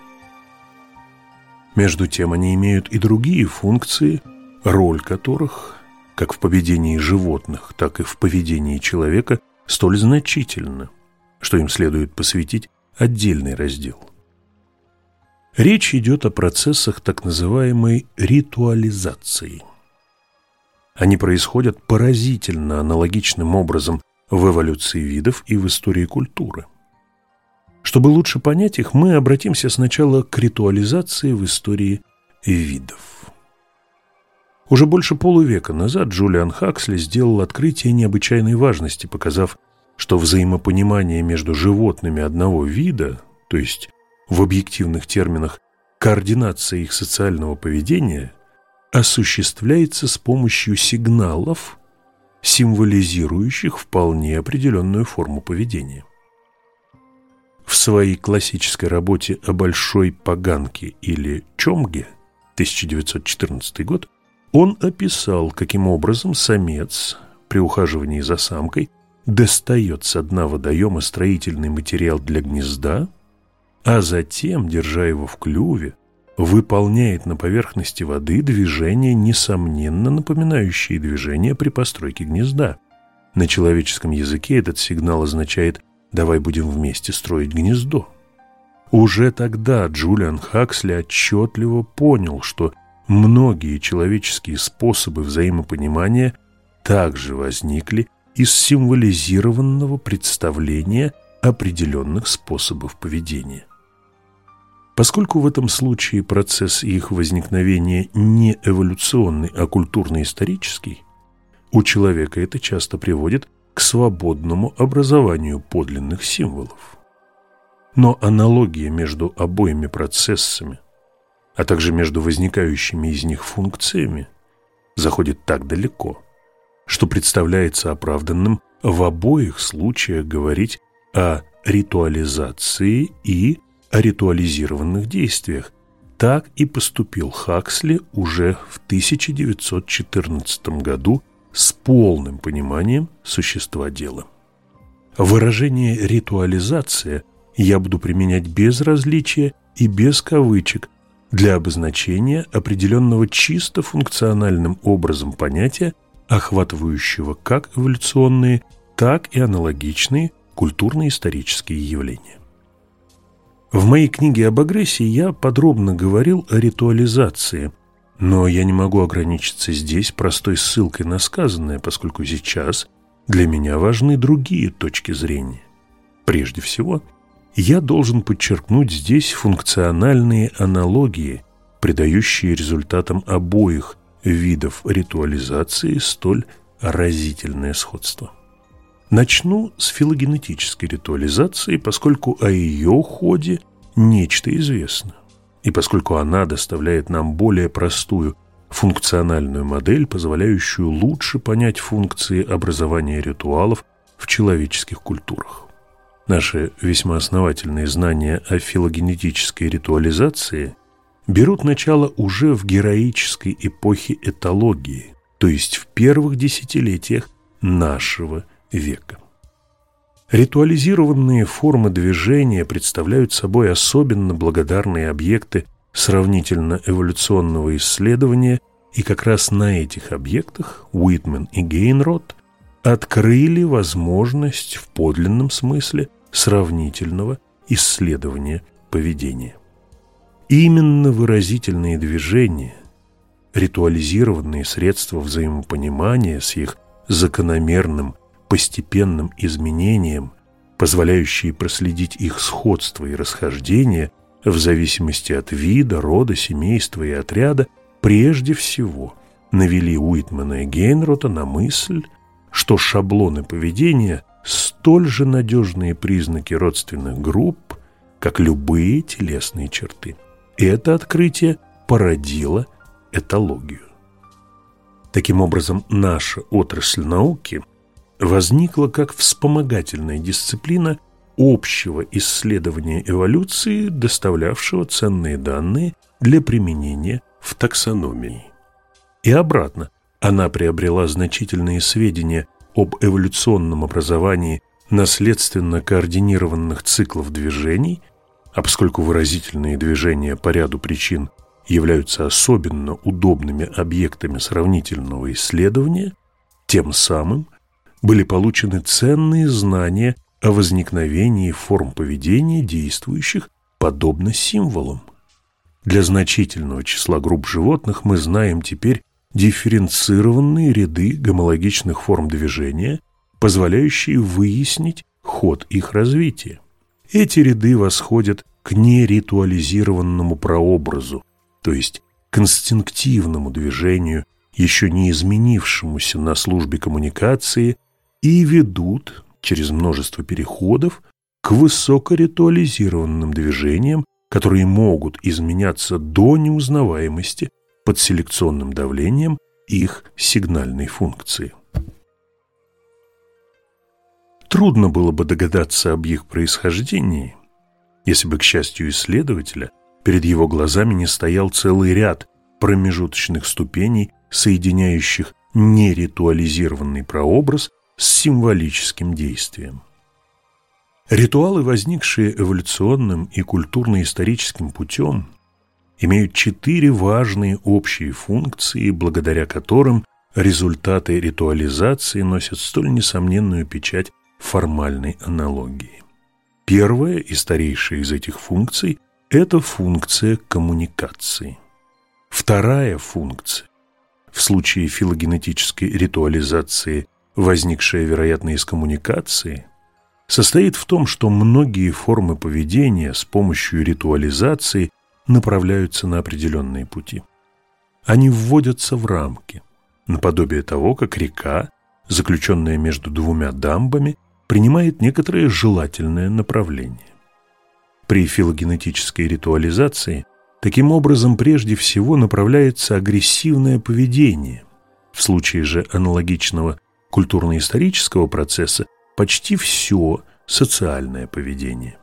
Между тем они имеют и другие функции, роль которых как в поведении животных, так и в поведении человека, столь значительно, что им следует посвятить отдельный раздел. Речь идет о процессах так называемой ритуализации. Они происходят поразительно аналогичным образом в эволюции видов и в истории культуры. Чтобы лучше понять их, мы обратимся сначала к ритуализации в истории видов. Уже больше полувека назад Джулиан Хаксли сделал открытие необычайной важности, показав, что взаимопонимание между животными одного вида, то есть в объективных терминах координация их социального поведения, осуществляется с помощью сигналов, символизирующих вполне определенную форму поведения. В своей классической работе о большой поганке или чомге 1914 год он описал, каким образом самец при ухаживании за самкой достает с дна водоема строительный материал для гнезда, а затем, держа его в клюве, выполняет на поверхности воды движения, несомненно напоминающие движения при постройке гнезда. На человеческом языке этот сигнал означает «давай будем вместе строить гнездо». Уже тогда Джулиан Хаксли отчетливо понял, что многие человеческие способы взаимопонимания также возникли из символизированного представления определенных способов поведения. Поскольку в этом случае процесс их возникновения не эволюционный, а культурно-исторический, у человека это часто приводит к свободному образованию подлинных символов. Но аналогия между обоими процессами, а также между возникающими из них функциями, заходит так далеко, что представляется оправданным в обоих случаях говорить о ритуализации и о ритуализированных действиях. Так и поступил Хаксли уже в 1914 году с полным пониманием существа дела. Выражение «ритуализация» я буду применять без различия и без кавычек для обозначения определенного чисто функциональным образом понятия, охватывающего как эволюционные, так и аналогичные культурно-исторические явления. В моей книге об агрессии я подробно говорил о ритуализации, но я не могу ограничиться здесь простой ссылкой на сказанное, поскольку сейчас для меня важны другие точки зрения. Прежде всего, я должен подчеркнуть здесь функциональные аналогии, придающие результатам обоих видов ритуализации столь разительное сходство. Начну с филогенетической ритуализации, поскольку о ее ходе нечто известно, и поскольку она доставляет нам более простую функциональную модель, позволяющую лучше понять функции образования ритуалов в человеческих культурах. Наши весьма основательные знания о филогенетической ритуализации берут начало уже в героической эпохе этологии, то есть в первых десятилетиях нашего века. Ритуализированные формы движения представляют собой особенно благодарные объекты сравнительно эволюционного исследования, и как раз на этих объектах Уитмен и Гейнрод открыли возможность в подлинном смысле сравнительного исследования поведения. Именно выразительные движения, ритуализированные средства взаимопонимания с их закономерным постепенным изменениям, позволяющие проследить их сходство и расхождение в зависимости от вида, рода, семейства и отряда, прежде всего навели Уитмана и Гейнрота на мысль, что шаблоны поведения – столь же надежные признаки родственных групп, как любые телесные черты. Это открытие породило этологию. Таким образом, наша отрасль науки возникла как вспомогательная дисциплина общего исследования эволюции, доставлявшего ценные данные для применения в таксономии. И обратно, она приобрела значительные сведения об эволюционном образовании наследственно координированных циклов движений, а поскольку выразительные движения по ряду причин являются особенно удобными объектами сравнительного исследования, тем самым – были получены ценные знания о возникновении форм поведения, действующих подобно символам. Для значительного числа групп животных мы знаем теперь дифференцированные ряды гомологичных форм движения, позволяющие выяснить ход их развития. Эти ряды восходят к неритуализированному прообразу, то есть к инстинктивному движению, еще не изменившемуся на службе коммуникации и ведут через множество переходов к высокоритуализированным движениям, которые могут изменяться до неузнаваемости под селекционным давлением их сигнальной функции. Трудно было бы догадаться об их происхождении, если бы, к счастью исследователя, перед его глазами не стоял целый ряд промежуточных ступеней, соединяющих неритуализированный прообраз с символическим действием. Ритуалы, возникшие эволюционным и культурно-историческим путем, имеют четыре важные общие функции, благодаря которым результаты ритуализации носят столь несомненную печать формальной аналогии. Первая и старейшая из этих функций – это функция коммуникации. Вторая функция в случае филогенетической ритуализации – возникшая, вероятно, из коммуникации, состоит в том, что многие формы поведения с помощью ритуализации направляются на определенные пути. Они вводятся в рамки, наподобие того, как река, заключенная между двумя дамбами, принимает некоторое желательное направление. При филогенетической ритуализации таким образом прежде всего направляется агрессивное поведение. В случае же аналогичного культурно-исторического процесса почти все социальное поведение.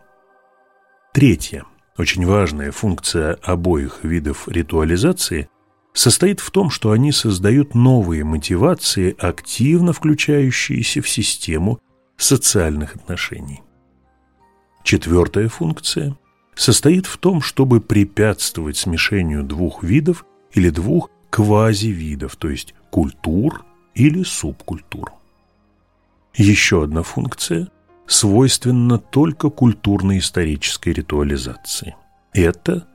Третье. Очень важная функция обоих видов ритуализации состоит в том, что они создают новые мотивации, активно включающиеся в систему социальных отношений. Четвертая функция состоит в том, чтобы препятствовать смешению двух видов или двух квазивидов, то есть культур или субкультур. Еще одна функция свойственна только культурно-исторической ритуализации. Это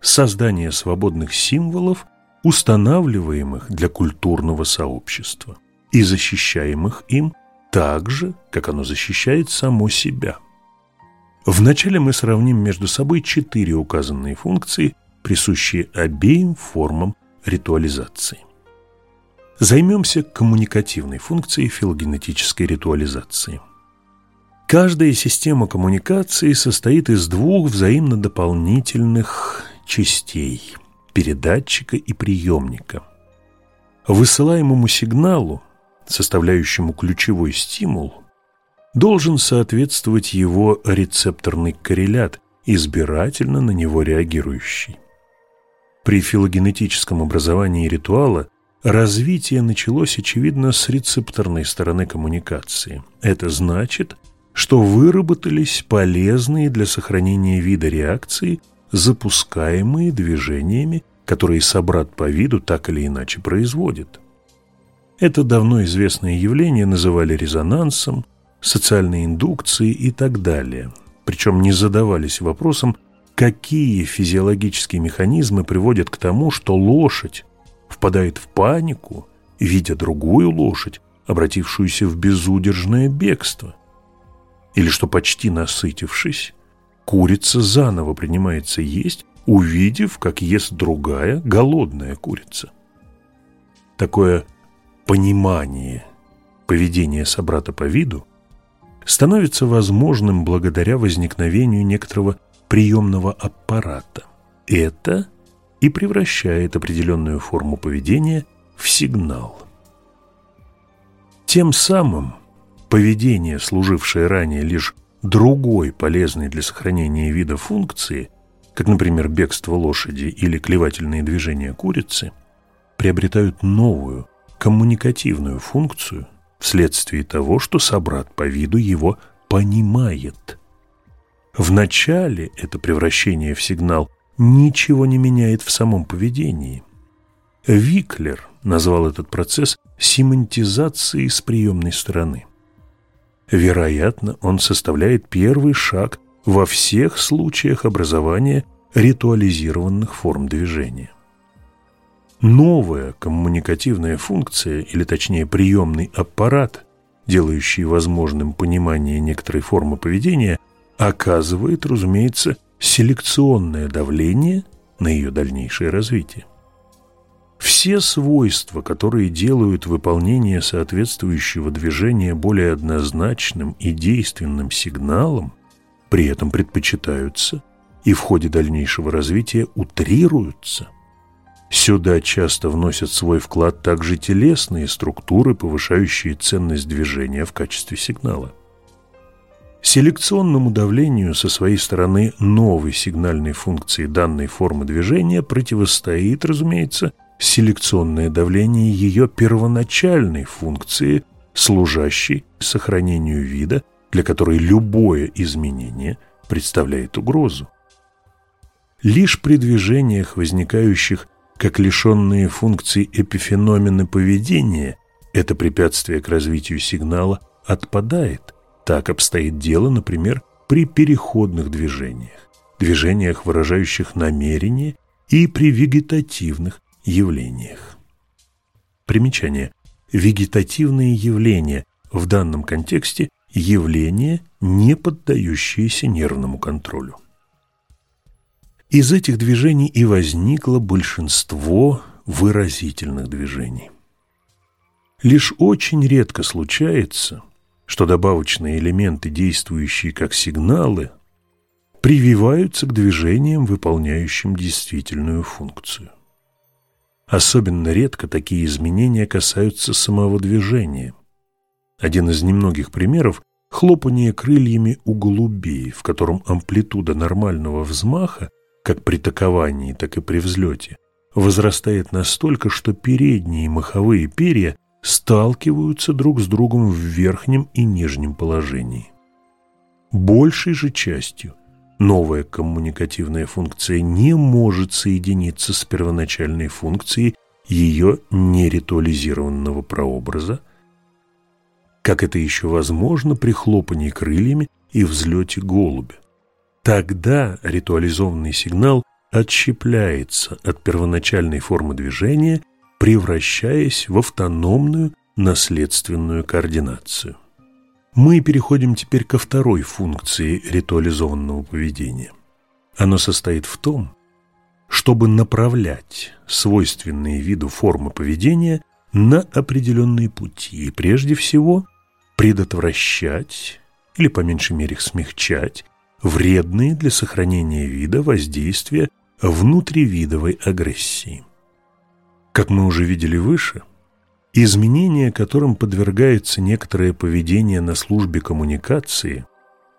создание свободных символов, устанавливаемых для культурного сообщества и защищаемых им так же, как оно защищает само себя. Вначале мы сравним между собой четыре указанные функции, присущие обеим формам ритуализации. Займемся коммуникативной функцией филогенетической ритуализации. Каждая система коммуникации состоит из двух взаимно дополнительных частей – передатчика и приемника. Высылаемому сигналу, составляющему ключевой стимул, должен соответствовать его рецепторный коррелят, избирательно на него реагирующий. При филогенетическом образовании ритуала развитие началось, очевидно, с рецепторной стороны коммуникации. Это значит, что выработались полезные для сохранения вида реакции, запускаемые движениями, которые собрат по виду так или иначе производит. Это давно известное явление называли резонансом, социальной индукцией и так далее. Причем не задавались вопросом, какие физиологические механизмы приводят к тому, что лошадь впадает в панику, видя другую лошадь, обратившуюся в безудержное бегство. Или что почти насытившись, курица заново принимается есть, увидев, как ест другая голодная курица. Такое понимание поведения собрата по виду становится возможным благодаря возникновению некоторого приемного аппарата. Это и превращает определенную форму поведения в сигнал. Тем самым поведение, служившее ранее лишь другой полезной для сохранения вида функции, как, например, бегство лошади или клевательные движения курицы, приобретают новую коммуникативную функцию вследствие того, что собрат по виду его понимает. Вначале это превращение в сигнал ничего не меняет в самом поведении. Виклер назвал этот процесс семантизацией с приемной стороны. Вероятно, он составляет первый шаг во всех случаях образования ритуализированных форм движения. Новая коммуникативная функция, или точнее приемный аппарат, делающий возможным понимание некоторой формы поведения, оказывает, разумеется, селекционное давление на ее дальнейшее развитие. Все свойства, которые делают выполнение соответствующего движения более однозначным и действенным сигналом, при этом предпочитаются и в ходе дальнейшего развития утрируются. Сюда часто вносят свой вклад также телесные структуры, повышающие ценность движения в качестве сигнала. Селекционному давлению со своей стороны новой сигнальной функции данной формы движения противостоит, разумеется, селекционное давление ее первоначальной функции, служащей сохранению вида, для которой любое изменение представляет угрозу. Лишь при движениях, возникающих как лишенные функций эпифеномены поведения, это препятствие к развитию сигнала отпадает. Так обстоит дело, например, при переходных движениях, движениях, выражающих намерение, и при вегетативных явлениях. Примечание. Вегетативные явления в данном контексте явления, не поддающиеся нервному контролю. Из этих движений и возникло большинство выразительных движений. Лишь очень редко случается, что добавочные элементы, действующие как сигналы, прививаются к движениям, выполняющим действительную функцию. Особенно редко такие изменения касаются самого движения. Один из немногих примеров – хлопание крыльями у голубей, в котором амплитуда нормального взмаха, как при таковании, так и при взлете, возрастает настолько, что передние маховые перья сталкиваются друг с другом в верхнем и нижнем положении. Большей же частью новая коммуникативная функция не может соединиться с первоначальной функцией ее неритуализированного прообраза, как это еще возможно при хлопании крыльями и взлете голубя. Тогда ритуализованный сигнал отщепляется от первоначальной формы движения, превращаясь в автономную наследственную координацию. Мы переходим теперь ко второй функции ритуализованного поведения. Оно состоит в том, чтобы направлять свойственные виду формы поведения на определенные пути и прежде всего предотвращать или по меньшей мере смягчать вредные для сохранения вида воздействия внутривидовой агрессии. Как мы уже видели выше, изменения, которым подвергается некоторое поведение на службе коммуникации,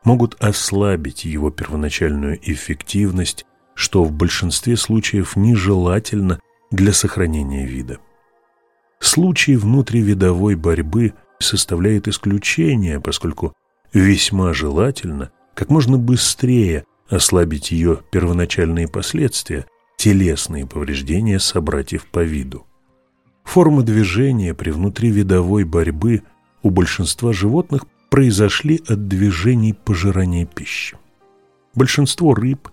могут ослабить его первоначальную эффективность, что в большинстве случаев нежелательно для сохранения вида. Случай внутривидовой борьбы составляет исключение, поскольку весьма желательно как можно быстрее ослабить ее первоначальные последствия, телесные повреждения собратьев по виду. Формы движения при внутривидовой борьбы у большинства животных произошли от движений пожирания пищи. Большинство рыб,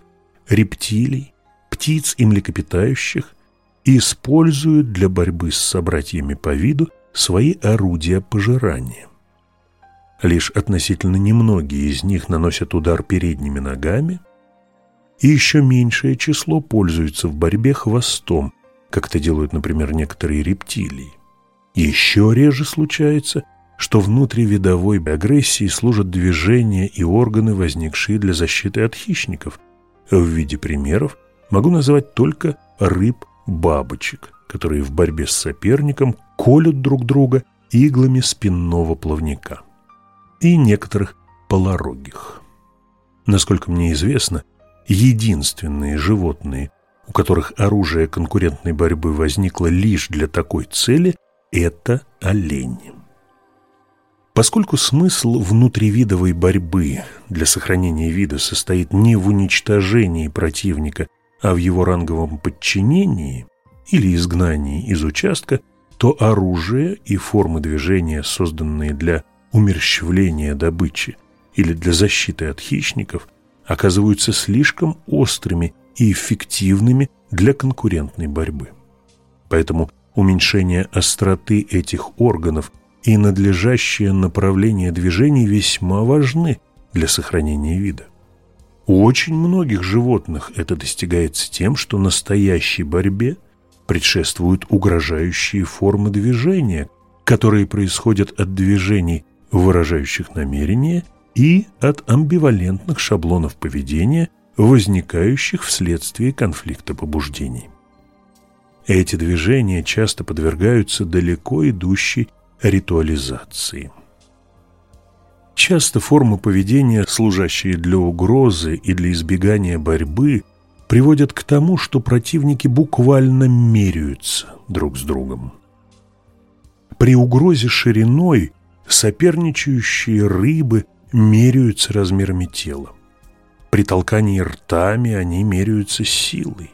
рептилий, птиц и млекопитающих используют для борьбы с собратьями по виду свои орудия пожирания. Лишь относительно немногие из них наносят удар передними ногами, и еще меньшее число пользуются в борьбе хвостом, как это делают, например, некоторые рептилии. Еще реже случается, что внутривидовой агрессии служат движения и органы, возникшие для защиты от хищников. В виде примеров могу назвать только рыб-бабочек, которые в борьбе с соперником колют друг друга иглами спинного плавника и некоторых полорогих. Насколько мне известно, единственные животные, у которых оружие конкурентной борьбы возникло лишь для такой цели, это олени. Поскольку смысл внутривидовой борьбы для сохранения вида состоит не в уничтожении противника, а в его ранговом подчинении или изгнании из участка, то оружие и формы движения, созданные для умерщвления добычи или для защиты от хищников, оказываются слишком острыми и эффективными для конкурентной борьбы. Поэтому уменьшение остроты этих органов и надлежащее направление движений весьма важны для сохранения вида. У очень многих животных это достигается тем, что настоящей борьбе предшествуют угрожающие формы движения, которые происходят от движений выражающих намерения, и от амбивалентных шаблонов поведения, возникающих вследствие конфликта побуждений. Эти движения часто подвергаются далеко идущей ритуализации. Часто формы поведения, служащие для угрозы и для избегания борьбы, приводят к тому, что противники буквально меряются друг с другом. При угрозе шириной соперничающие рыбы меряются размерами тела. При толкании ртами они меряются силой.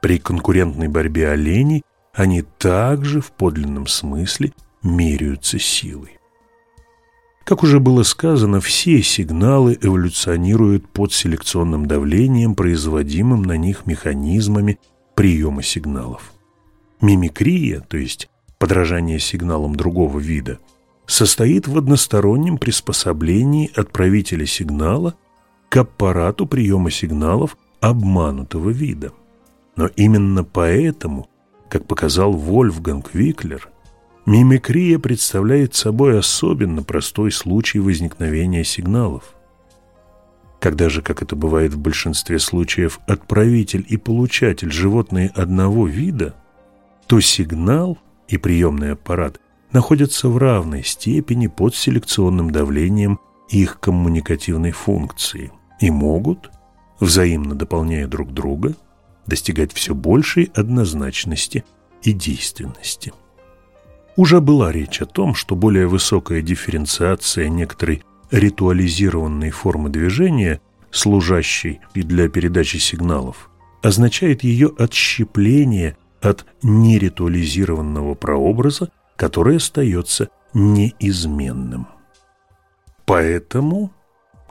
При конкурентной борьбе оленей они также в подлинном смысле меряются силой. Как уже было сказано, все сигналы эволюционируют под селекционным давлением, производимым на них механизмами приема сигналов. Мимикрия, то есть подражание сигналам другого вида – состоит в одностороннем приспособлении отправителя сигнала к аппарату приема сигналов обманутого вида. Но именно поэтому, как показал Вольфганг Виклер, Мимикрия представляет собой особенно простой случай возникновения сигналов. Когда же, как это бывает в большинстве случаев, отправитель и получатель животные одного вида, то сигнал и приемный аппарат находятся в равной степени под селекционным давлением их коммуникативной функции и могут, взаимно дополняя друг друга, достигать все большей однозначности и действенности. Уже была речь о том, что более высокая дифференциация некоторой ритуализированной формы движения, служащей и для передачи сигналов, означает ее отщепление от неритуализированного прообраза, который остается неизменным. Поэтому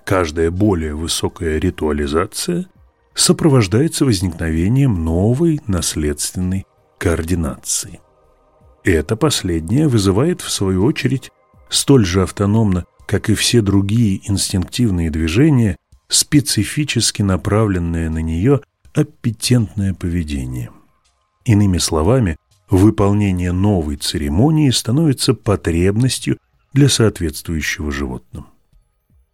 каждая более высокая ритуализация сопровождается возникновением новой наследственной координации. Это последнее вызывает, в свою очередь, столь же автономно, как и все другие инстинктивные движения, специфически направленное на нее аппетентное поведение. Иными словами, выполнение новой церемонии становится потребностью для соответствующего животным.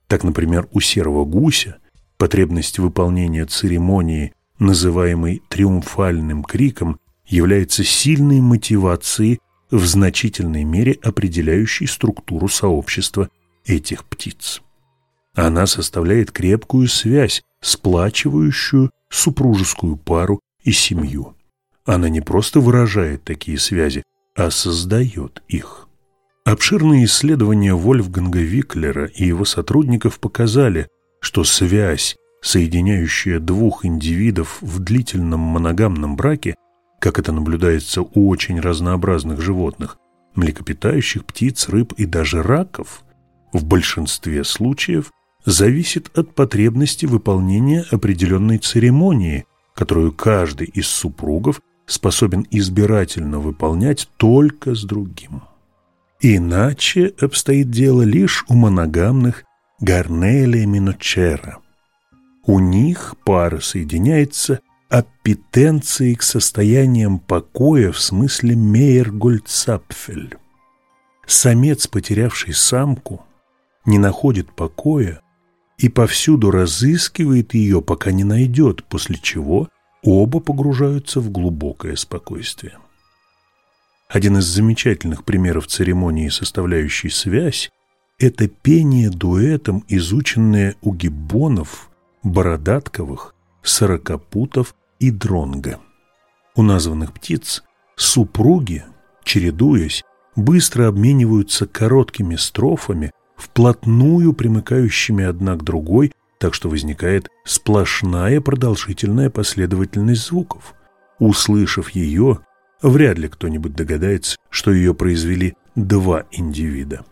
Так, например, у серого гуся потребность выполнения церемонии, называемой триумфальным криком, является сильной мотивацией в значительной мере определяющей структуру сообщества этих птиц. Она составляет крепкую связь, сплачивающую супружескую пару и семью. Она не просто выражает такие связи, а создает их. Обширные исследования Вольфганга Виклера и его сотрудников показали, что связь, соединяющая двух индивидов в длительном моногамном браке, как это наблюдается у очень разнообразных животных, млекопитающих, птиц, рыб и даже раков, в большинстве случаев зависит от потребности выполнения определенной церемонии, которую каждый из супругов способен избирательно выполнять только с другим. Иначе обстоит дело лишь у моногамных Гарнелия Миночера. У них пара соединяется аппетенцией к состояниям покоя в смысле Мейер-Гольцапфель. Самец, потерявший самку, не находит покоя и повсюду разыскивает ее, пока не найдет, после чего оба погружаются в глубокое спокойствие. Один из замечательных примеров церемонии, составляющей связь, это пение дуэтом, изученное у гиббонов, бородатковых, сорокопутов и дронга. У названных птиц супруги, чередуясь, быстро обмениваются короткими строфами, вплотную примыкающими одна к другой, так что возникает сплошная продолжительная последовательность звуков. Услышав ее, вряд ли кто-нибудь догадается, что ее произвели два индивида.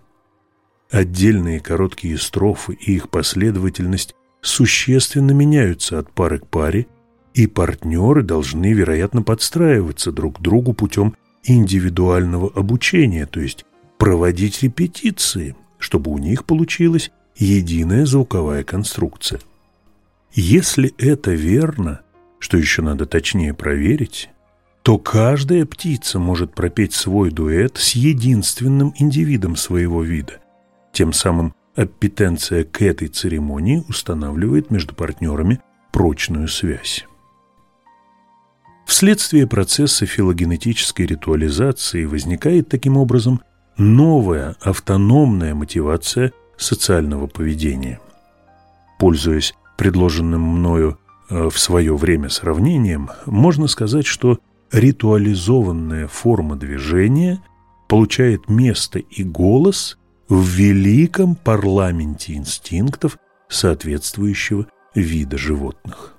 Отдельные короткие строфы и их последовательность существенно меняются от пары к паре, и партнеры должны, вероятно, подстраиваться друг к другу путем индивидуального обучения, то есть проводить репетиции, чтобы у них получилась единая звуковая конструкция. Если это верно, что еще надо точнее проверить, то каждая птица может пропеть свой дуэт с единственным индивидом своего вида. Тем самым аппетенция к этой церемонии устанавливает между партнерами прочную связь. Вследствие процесса филогенетической ритуализации возникает таким образом новая автономная мотивация социального поведения. Пользуясь предложенным мною э, в свое время сравнением, можно сказать, что ритуализованная форма движения получает место и голос в великом парламенте инстинктов соответствующего вида животных.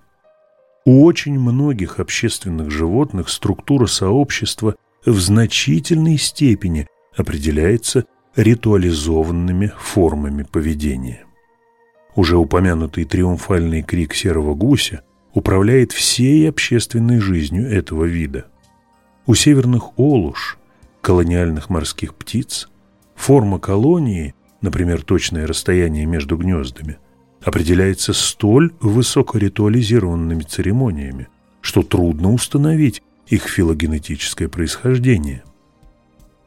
У очень многих общественных животных структура сообщества в значительной степени определяется ритуализованными формами поведения. Уже упомянутый триумфальный крик серого гуся управляет всей общественной жизнью этого вида. У северных олуш, колониальных морских птиц, форма колонии, например, точное расстояние между гнездами – определяется столь высокоритуализированными церемониями, что трудно установить их филогенетическое происхождение.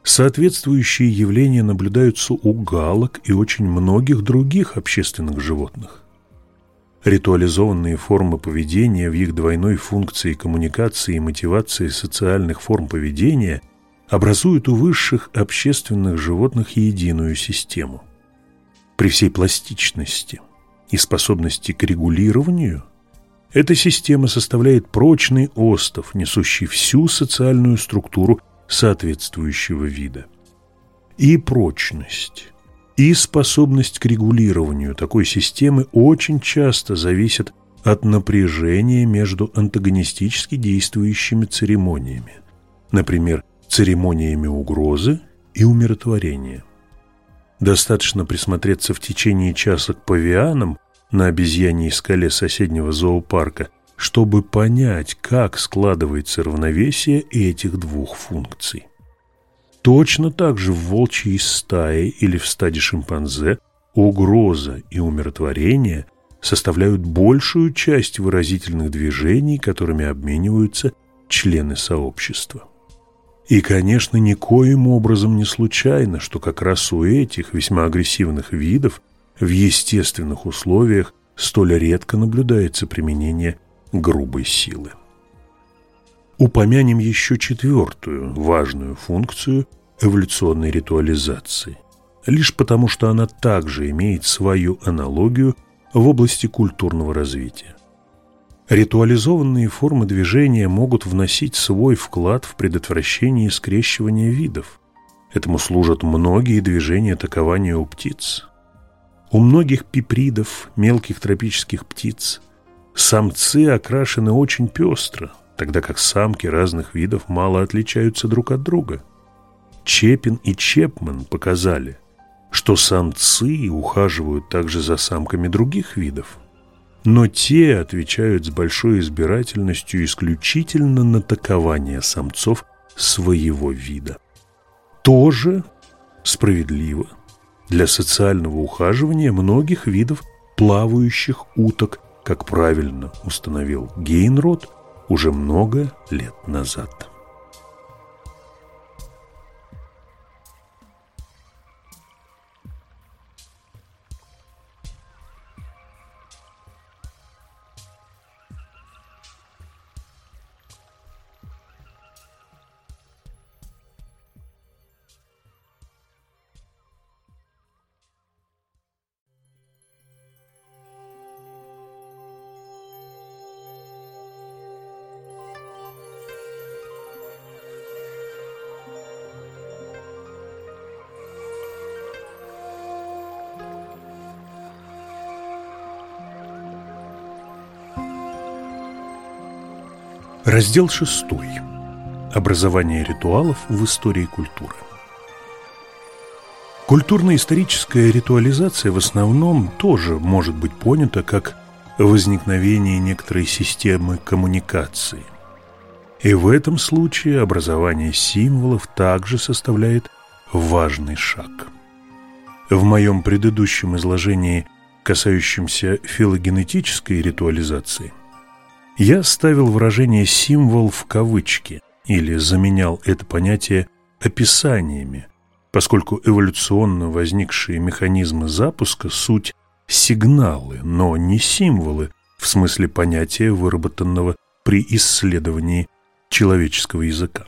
Соответствующие явления наблюдаются у галок и очень многих других общественных животных. Ритуализованные формы поведения в их двойной функции коммуникации и мотивации социальных форм поведения образуют у высших общественных животных единую систему. При всей пластичности и способности к регулированию эта система составляет прочный остов, несущий всю социальную структуру соответствующего вида. И прочность, и способность к регулированию такой системы очень часто зависят от напряжения между антагонистически действующими церемониями, например, церемониями угрозы и умиротворения. Достаточно присмотреться в течение часа к павианам на обезьяньей скале соседнего зоопарка, чтобы понять, как складывается равновесие этих двух функций. Точно так же в волчьей стае или в стаде шимпанзе угроза и умиротворение составляют большую часть выразительных движений, которыми обмениваются члены сообщества. И, конечно, никоим образом не случайно, что как раз у этих весьма агрессивных видов в естественных условиях столь редко наблюдается применение грубой силы. Упомянем еще четвертую важную функцию эволюционной ритуализации, лишь потому что она также имеет свою аналогию в области культурного развития. Ритуализованные формы движения могут вносить свой вклад в предотвращение скрещивания видов. Этому служат многие движения такования у птиц. У многих пипридов, мелких тропических птиц, самцы окрашены очень пестро, тогда как самки разных видов мало отличаются друг от друга. Чепин и Чепман показали, что самцы ухаживают также за самками других видов, но те отвечают с большой избирательностью исключительно на такование самцов своего вида. Тоже справедливо для социального ухаживания многих видов плавающих уток, как правильно установил Гейнрод, уже много лет назад. Раздел 6. Образование ритуалов в истории культуры. Культурно-историческая ритуализация в основном тоже может быть понята как возникновение некоторой системы коммуникации. И в этом случае образование символов также составляет важный шаг. В моем предыдущем изложении, касающемся филогенетической ритуализации, я ставил выражение «символ» в кавычки или заменял это понятие описаниями, поскольку эволюционно возникшие механизмы запуска – суть сигналы, но не символы в смысле понятия, выработанного при исследовании человеческого языка.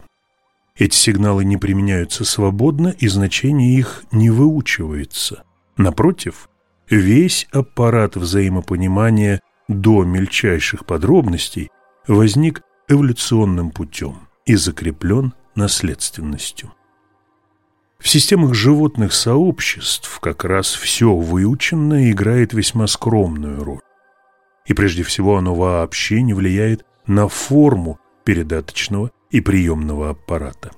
Эти сигналы не применяются свободно, и значение их не выучивается. Напротив, весь аппарат взаимопонимания до мельчайших подробностей возник эволюционным путем и закреплен наследственностью. В системах животных сообществ как раз все выученное играет весьма скромную роль. И прежде всего оно вообще не влияет на форму передаточного и приемного аппарата.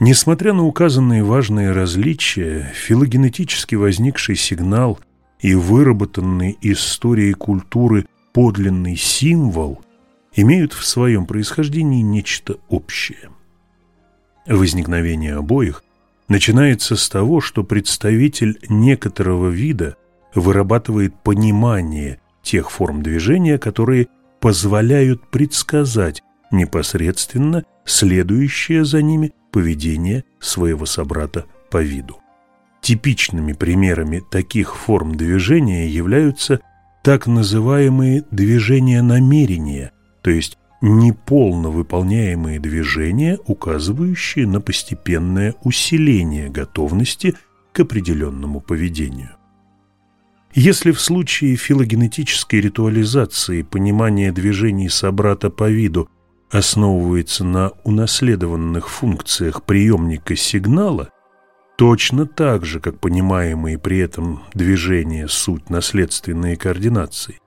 Несмотря на указанные важные различия, филогенетически возникший сигнал – и выработанный историей культуры подлинный символ имеют в своем происхождении нечто общее. Возникновение обоих начинается с того, что представитель некоторого вида вырабатывает понимание тех форм движения, которые позволяют предсказать непосредственно следующее за ними поведение своего собрата по виду. Типичными примерами таких форм движения являются так называемые движения намерения, то есть неполно выполняемые движения, указывающие на постепенное усиление готовности к определенному поведению. Если в случае филогенетической ритуализации понимание движений собрата по виду основывается на унаследованных функциях приемника сигнала, точно так же, как понимаемые при этом движения суть наследственные координации,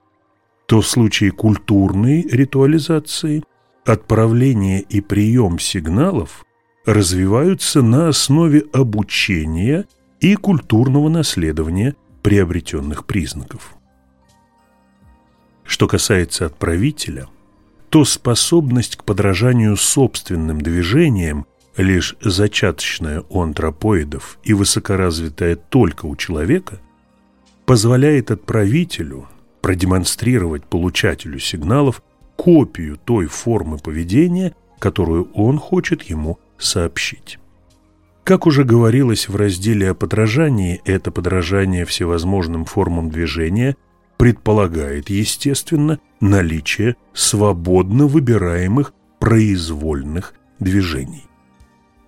то в случае культурной ритуализации отправление и прием сигналов развиваются на основе обучения и культурного наследования приобретенных признаков. Что касается отправителя, то способность к подражанию собственным движениям лишь зачаточная у антропоидов и высокоразвитая только у человека, позволяет отправителю продемонстрировать получателю сигналов копию той формы поведения, которую он хочет ему сообщить. Как уже говорилось в разделе о подражании, это подражание всевозможным формам движения предполагает, естественно, наличие свободно выбираемых произвольных движений.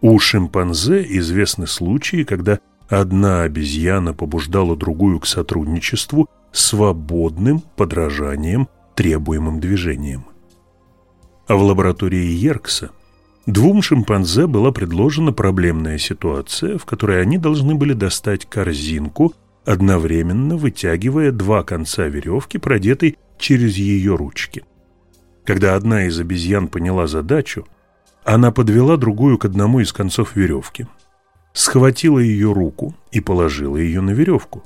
У шимпанзе известны случаи, когда одна обезьяна побуждала другую к сотрудничеству свободным подражанием требуемым движениям. А в лаборатории Еркса двум шимпанзе была предложена проблемная ситуация, в которой они должны были достать корзинку, одновременно вытягивая два конца веревки, продетой через ее ручки. Когда одна из обезьян поняла задачу, она подвела другую к одному из концов веревки, схватила ее руку и положила ее на веревку.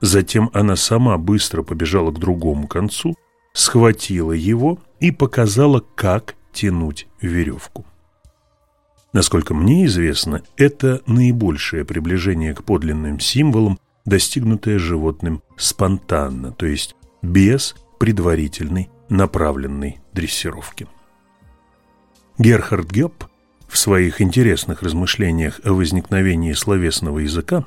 Затем она сама быстро побежала к другому концу, схватила его и показала, как тянуть веревку. Насколько мне известно, это наибольшее приближение к подлинным символам, достигнутое животным спонтанно, то есть без предварительной направленной дрессировки. Герхард Гёб в своих интересных размышлениях о возникновении словесного языка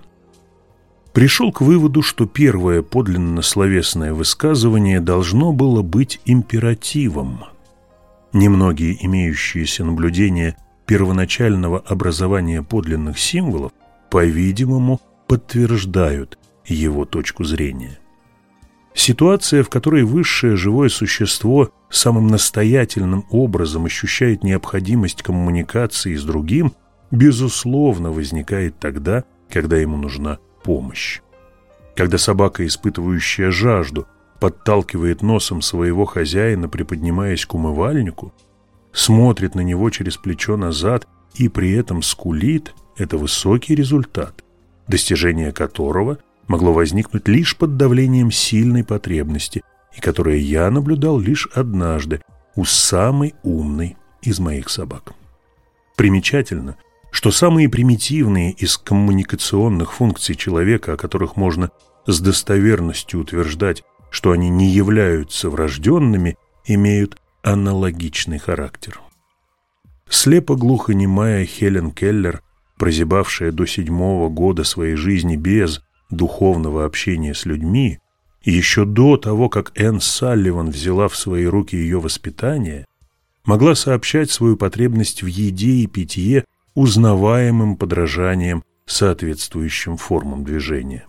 пришел к выводу, что первое подлинно словесное высказывание должно было быть императивом. Немногие имеющиеся наблюдения первоначального образования подлинных символов, по-видимому, подтверждают его точку зрения. Ситуация, в которой высшее живое существо самым настоятельным образом ощущает необходимость коммуникации с другим, безусловно возникает тогда, когда ему нужна помощь. Когда собака, испытывающая жажду, подталкивает носом своего хозяина, приподнимаясь к умывальнику, смотрит на него через плечо назад и при этом скулит, это высокий результат, достижение которого могло возникнуть лишь под давлением сильной потребности и которое я наблюдал лишь однажды у самой умной из моих собак. Примечательно, что самые примитивные из коммуникационных функций человека, о которых можно с достоверностью утверждать, что они не являются врожденными, имеют аналогичный характер. Слепо-глухонемая Хелен Келлер, прозябавшая до седьмого года своей жизни без духовного общения с людьми, еще до того, как Энн Салливан взяла в свои руки ее воспитание, могла сообщать свою потребность в еде и питье узнаваемым подражанием соответствующим формам движения.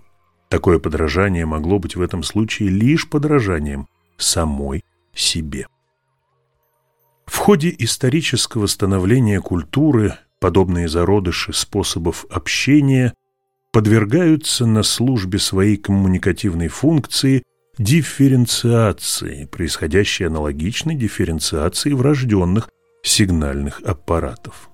Такое подражание могло быть в этом случае лишь подражанием самой себе. В ходе исторического становления культуры подобные зародыши способов общения подвергаются на службе своей коммуникативной функции дифференциации, происходящей аналогичной дифференциации врожденных сигнальных аппаратов.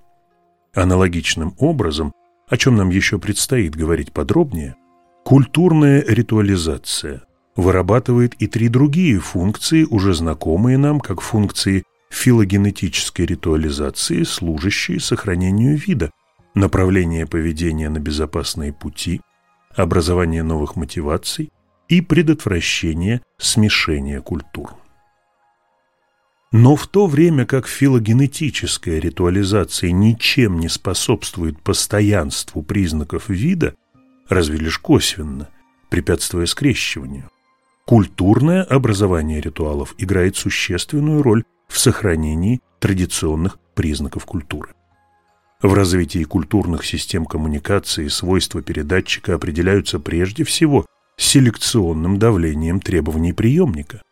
Аналогичным образом, о чем нам еще предстоит говорить подробнее, культурная ритуализация вырабатывает и три другие функции, уже знакомые нам как функции филогенетической ритуализации, служащие сохранению вида, направление поведения на безопасные пути, образование новых мотиваций и предотвращение смешения культур. Но в то время как филогенетическая ритуализация ничем не способствует постоянству признаков вида, разве лишь косвенно, препятствуя скрещиванию, культурное образование ритуалов играет существенную роль в сохранении традиционных признаков культуры. В развитии культурных систем коммуникации свойства передатчика определяются прежде всего селекционным давлением требований приемника.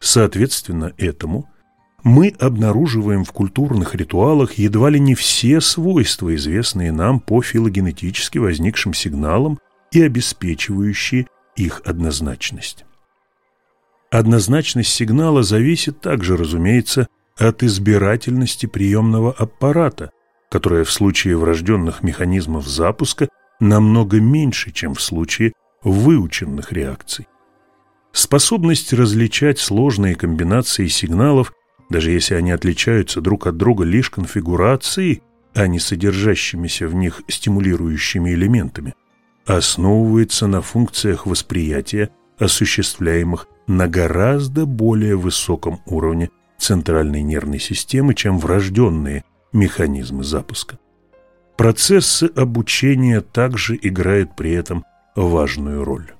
Соответственно этому – мы обнаруживаем в культурных ритуалах едва ли не все свойства, известные нам по филогенетически возникшим сигналам и обеспечивающие их однозначность. Однозначность сигнала зависит также, разумеется, от избирательности приемного аппарата, которая в случае врожденных механизмов запуска намного меньше, чем в случае выученных реакций. Способность различать сложные комбинации сигналов даже если они отличаются друг от друга лишь конфигурацией, а не содержащимися в них стимулирующими элементами, основывается на функциях восприятия, осуществляемых на гораздо более высоком уровне центральной нервной системы, чем врожденные механизмы запуска. Процессы обучения также играют при этом важную роль.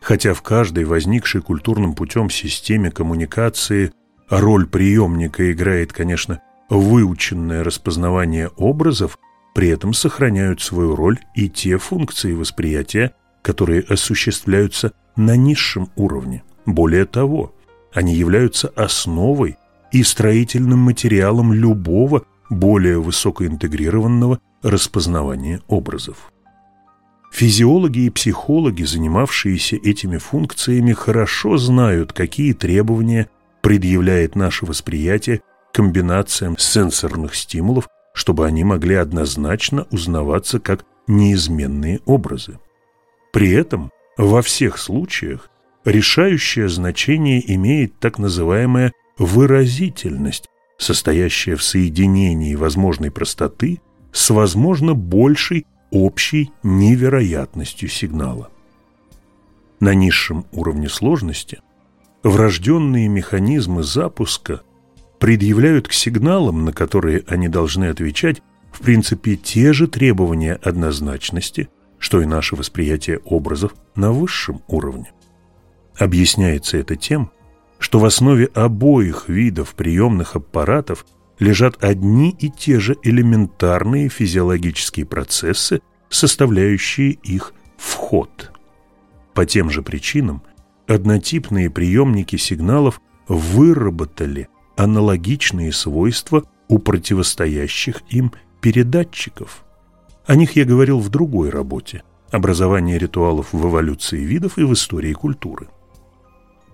Хотя в каждой возникшей культурным путем системе коммуникации Роль приемника играет, конечно, выученное распознавание образов, при этом сохраняют свою роль и те функции восприятия, которые осуществляются на низшем уровне. Более того, они являются основой и строительным материалом любого более высокоинтегрированного распознавания образов. Физиологи и психологи, занимавшиеся этими функциями, хорошо знают, какие требования предъявляет наше восприятие комбинациям сенсорных стимулов, чтобы они могли однозначно узнаваться как неизменные образы. При этом во всех случаях решающее значение имеет так называемая выразительность, состоящая в соединении возможной простоты с возможно большей общей невероятностью сигнала. На низшем уровне сложности – врожденные механизмы запуска предъявляют к сигналам, на которые они должны отвечать, в принципе те же требования однозначности, что и наше восприятие образов на высшем уровне. Объясняется это тем, что в основе обоих видов приемных аппаратов лежат одни и те же элементарные физиологические процессы, составляющие их вход. По тем же причинам однотипные приемники сигналов выработали аналогичные свойства у противостоящих им передатчиков. О них я говорил в другой работе «Образование ритуалов в эволюции видов и в истории культуры».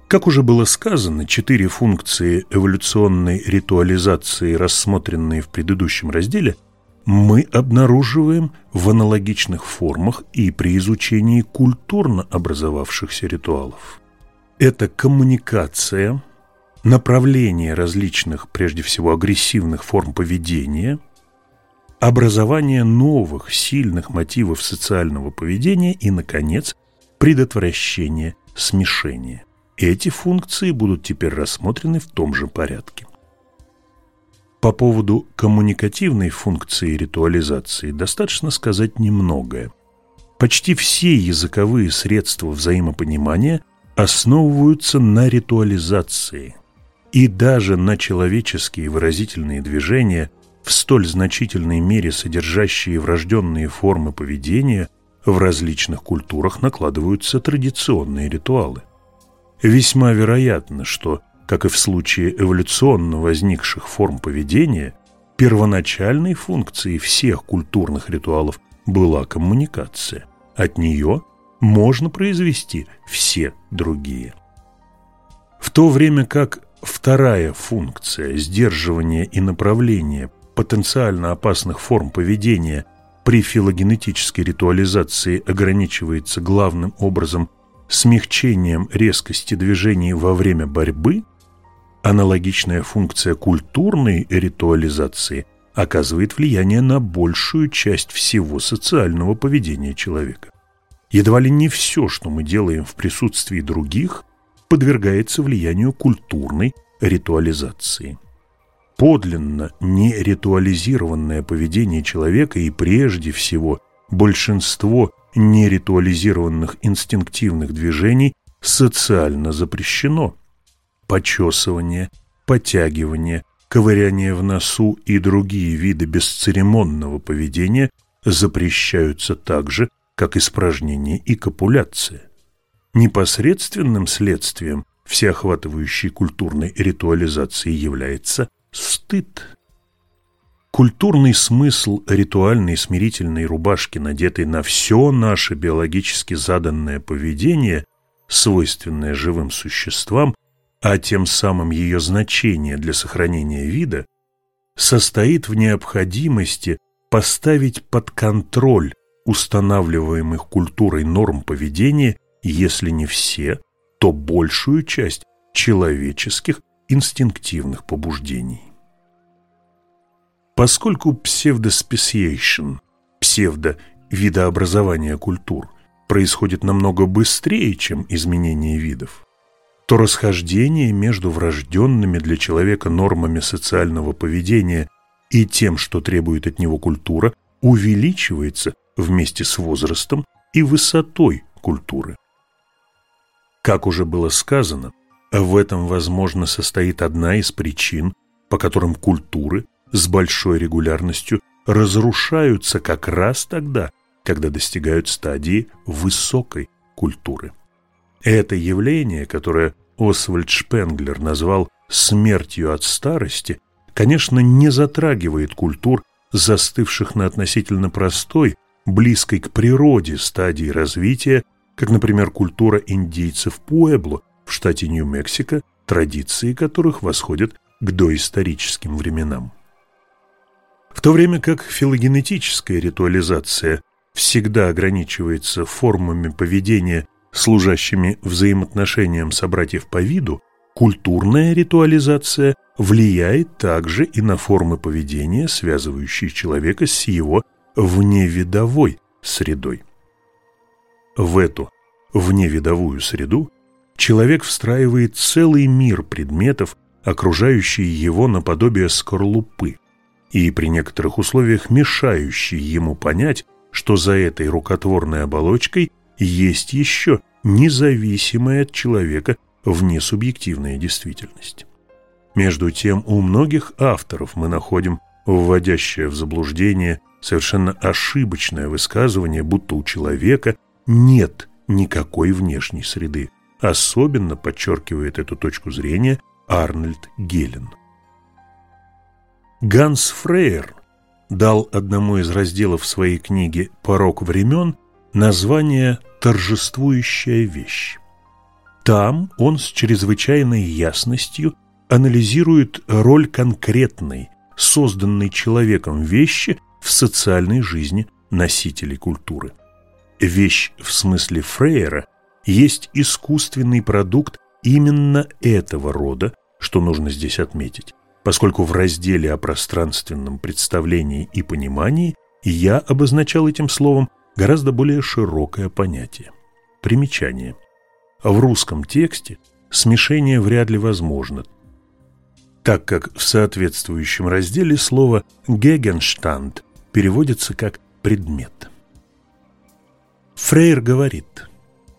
Как уже было сказано, четыре функции эволюционной ритуализации, рассмотренные в предыдущем разделе, мы обнаруживаем в аналогичных формах и при изучении культурно образовавшихся ритуалов это коммуникация, направление различных, прежде всего агрессивных форм поведения, образование новых сильных мотивов социального поведения и, наконец, предотвращение смешения. Эти функции будут теперь рассмотрены в том же порядке. По поводу коммуникативной функции ритуализации достаточно сказать немногое. Почти все языковые средства взаимопонимания – основываются на ритуализации и даже на человеческие выразительные движения, в столь значительной мере содержащие врожденные формы поведения, в различных культурах накладываются традиционные ритуалы. Весьма вероятно, что, как и в случае эволюционно возникших форм поведения, первоначальной функцией всех культурных ритуалов была коммуникация. От нее – можно произвести все другие. В то время как вторая функция сдерживания и направления потенциально опасных форм поведения при филогенетической ритуализации ограничивается главным образом смягчением резкости движений во время борьбы, аналогичная функция культурной ритуализации оказывает влияние на большую часть всего социального поведения человека. Едва ли не все, что мы делаем в присутствии других, подвергается влиянию культурной ритуализации. Подлинно неритуализированное поведение человека и прежде всего большинство неритуализированных инстинктивных движений социально запрещено. Почесывание, подтягивание, ковыряние в носу и другие виды бесцеремонного поведения запрещаются так же, как испражнение и копуляция. Непосредственным следствием всеохватывающей культурной ритуализации является стыд. Культурный смысл ритуальной смирительной рубашки, надетой на все наше биологически заданное поведение, свойственное живым существам, а тем самым ее значение для сохранения вида, состоит в необходимости поставить под контроль устанавливаемых культурой норм поведения если не все, то большую часть человеческих инстинктивных побуждений. Поскольку псевдоспесиейшн, псевдо-видообразование культур, происходит намного быстрее, чем изменение видов, то расхождение между врожденными для человека нормами социального поведения и тем, что требует от него культура, увеличивается вместе с возрастом и высотой культуры. Как уже было сказано, в этом, возможно, состоит одна из причин, по которым культуры с большой регулярностью разрушаются как раз тогда, когда достигают стадии высокой культуры. Это явление, которое Освальд Шпенглер назвал «смертью от старости», конечно, не затрагивает культур, застывших на относительно простой, близкой к природе стадии развития как, например, культура индейцев Пуэбло в штате Нью-Мексико, традиции которых восходят к доисторическим временам. В то время как филогенетическая ритуализация всегда ограничивается формами поведения, служащими взаимоотношениям собратьев по виду, культурная ритуализация влияет также и на формы поведения, связывающие человека с его вневидовой средой. В эту вневидовую среду человек встраивает целый мир предметов, окружающие его наподобие скорлупы, и при некоторых условиях мешающие ему понять, что за этой рукотворной оболочкой есть еще независимая от человека внесубъективная действительность. Между тем, у многих авторов мы находим вводящее в заблуждение совершенно ошибочное высказывание, будто у человека нет никакой внешней среды. Особенно подчеркивает эту точку зрения Арнольд Гелен. Ганс Фрейер дал одному из разделов своей книги «Порог времен» название «Торжествующая вещь». Там он с чрезвычайной ясностью анализирует роль конкретной, созданной человеком вещи в социальной жизни носителей культуры. Вещь в смысле Фрейера есть искусственный продукт именно этого рода, что нужно здесь отметить, поскольку в разделе о пространственном представлении и понимании я обозначал этим словом гораздо более широкое понятие. Примечание. В русском тексте смешение вряд ли возможно, так как в соответствующем разделе слово «гегенштанд» переводится как «предмет». Фрейр говорит,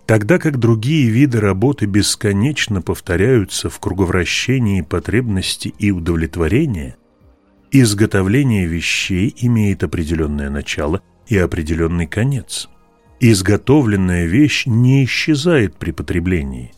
тогда как другие виды работы бесконечно повторяются в круговращении потребности и удовлетворения, изготовление вещей имеет определенное начало и определенный конец. Изготовленная вещь не исчезает при потреблении,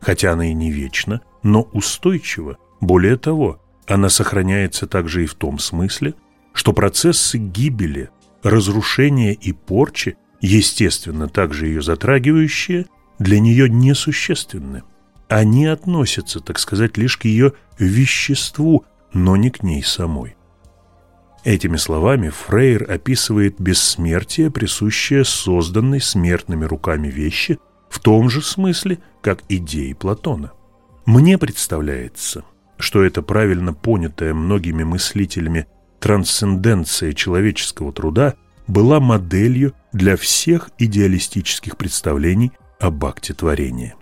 хотя она и не вечна, но устойчива. Более того, она сохраняется также и в том смысле, что процессы гибели, разрушения и порчи естественно, также ее затрагивающие, для нее несущественны. Они относятся, так сказать, лишь к ее веществу, но не к ней самой. Этими словами Фрейр описывает бессмертие, присущее созданной смертными руками вещи, в том же смысле, как идеи Платона. Мне представляется, что это правильно понятая многими мыслителями трансценденция человеческого труда – была моделью для всех идеалистических представлений об акте творения.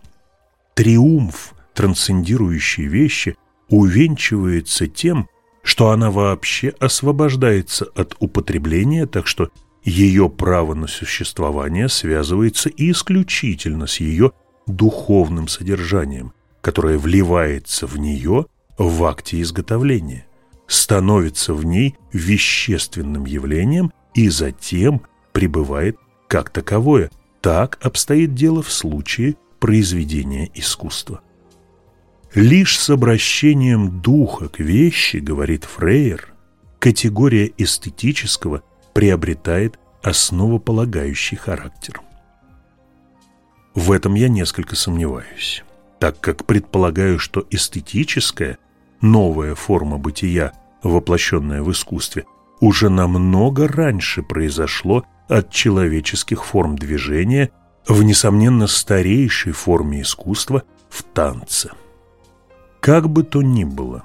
Триумф трансцендирующей вещи увенчивается тем, что она вообще освобождается от употребления, так что ее право на существование связывается исключительно с ее духовным содержанием, которое вливается в нее в акте изготовления, становится в ней вещественным явлением и затем пребывает как таковое. Так обстоит дело в случае произведения искусства. Лишь с обращением духа к вещи, говорит Фрейер, категория эстетического приобретает основополагающий характер. В этом я несколько сомневаюсь, так как предполагаю, что эстетическая, новая форма бытия, воплощенная в искусстве, уже намного раньше произошло от человеческих форм движения в, несомненно, старейшей форме искусства в танце. Как бы то ни было,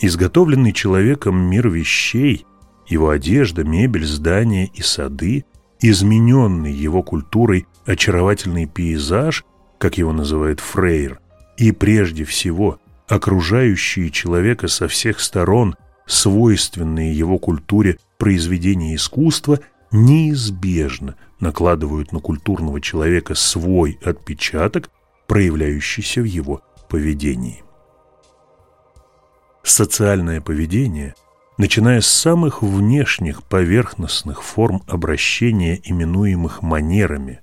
изготовленный человеком мир вещей, его одежда, мебель, здания и сады, измененный его культурой очаровательный пейзаж, как его называет Фрейер, и прежде всего окружающие человека со всех сторон, свойственные его культуре произведения искусства, неизбежно накладывают на культурного человека свой отпечаток, проявляющийся в его поведении. Социальное поведение, начиная с самых внешних поверхностных форм обращения, именуемых манерами,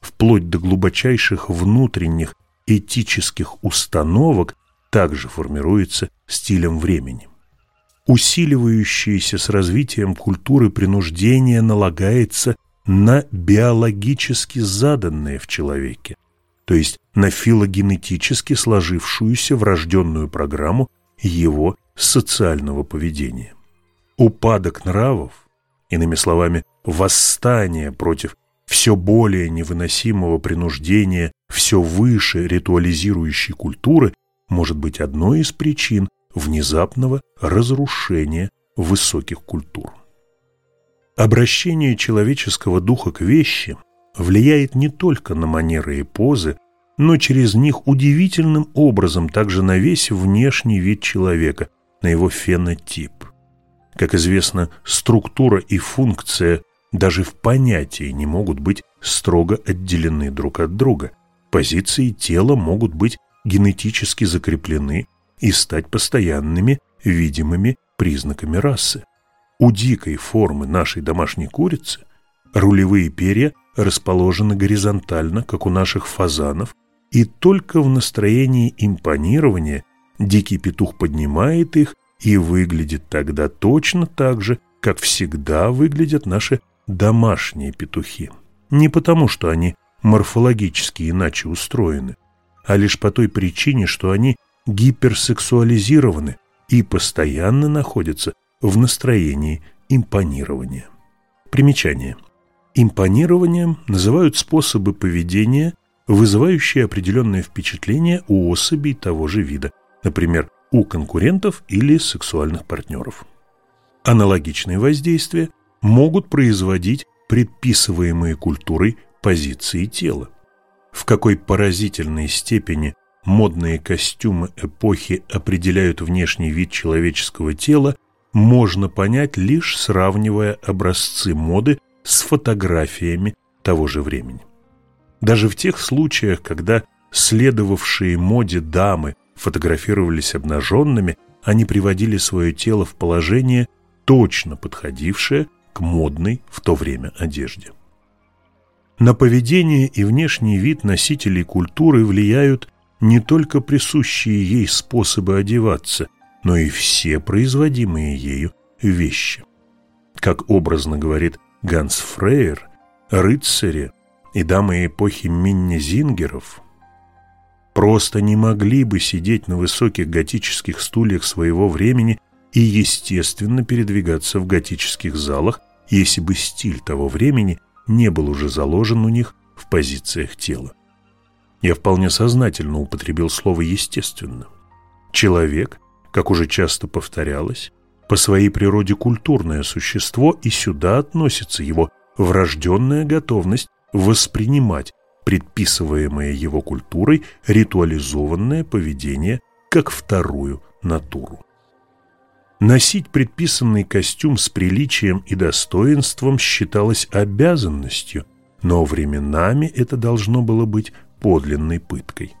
вплоть до глубочайших внутренних этических установок, также формируется стилем времени. Усиливающееся с развитием культуры принуждение налагается на биологически заданное в человеке, то есть на филогенетически сложившуюся врожденную программу его социального поведения. Упадок нравов, иными словами, восстание против все более невыносимого принуждения все выше ритуализирующей культуры может быть одной из причин внезапного разрушения высоких культур. Обращение человеческого духа к вещи влияет не только на манеры и позы, но через них удивительным образом также на весь внешний вид человека, на его фенотип. Как известно, структура и функция даже в понятии не могут быть строго отделены друг от друга. Позиции тела могут быть генетически закреплены и стать постоянными видимыми признаками расы. У дикой формы нашей домашней курицы рулевые перья расположены горизонтально, как у наших фазанов, и только в настроении импонирования дикий петух поднимает их и выглядит тогда точно так же, как всегда выглядят наши домашние петухи. Не потому, что они морфологически иначе устроены, а лишь по той причине, что они гиперсексуализированы и постоянно находятся в настроении импонирования. Примечание. Импонированием называют способы поведения, вызывающие определенное впечатление у особей того же вида, например, у конкурентов или сексуальных партнеров. Аналогичные воздействия могут производить предписываемые культурой позиции тела. В какой поразительной степени модные костюмы эпохи определяют внешний вид человеческого тела, можно понять лишь сравнивая образцы моды с фотографиями того же времени. Даже в тех случаях, когда следовавшие моде дамы фотографировались обнаженными, они приводили свое тело в положение, точно подходившее к модной в то время одежде. На поведение и внешний вид носителей культуры влияют не только присущие ей способы одеваться, но и все производимые ею вещи. Как образно говорит Ганс Фрейер, рыцари и дамы эпохи Миннезингеров просто не могли бы сидеть на высоких готических стульях своего времени и, естественно, передвигаться в готических залах, если бы стиль того времени не был уже заложен у них в позициях тела. Я вполне сознательно употребил слово «естественно». Человек, как уже часто повторялось, по своей природе культурное существо, и сюда относится его врожденная готовность воспринимать предписываемое его культурой ритуализованное поведение как вторую натуру. Носить предписанный костюм с приличием и достоинством считалось обязанностью, но временами это должно было быть подлинной пыткой.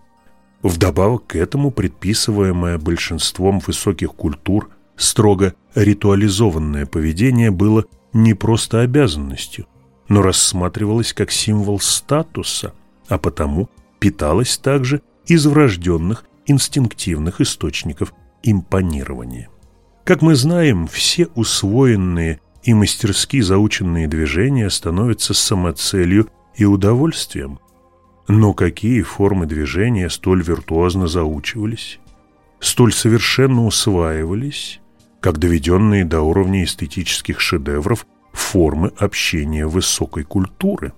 Вдобавок к этому предписываемое большинством высоких культур строго ритуализованное поведение было не просто обязанностью, но рассматривалось как символ статуса, а потому питалось также из врожденных инстинктивных источников импонирования. Как мы знаем, все усвоенные и мастерски заученные движения становятся самоцелью и удовольствием. Но какие формы движения столь виртуозно заучивались, столь совершенно усваивались, как доведенные до уровня эстетических шедевров формы общения высокой культуры?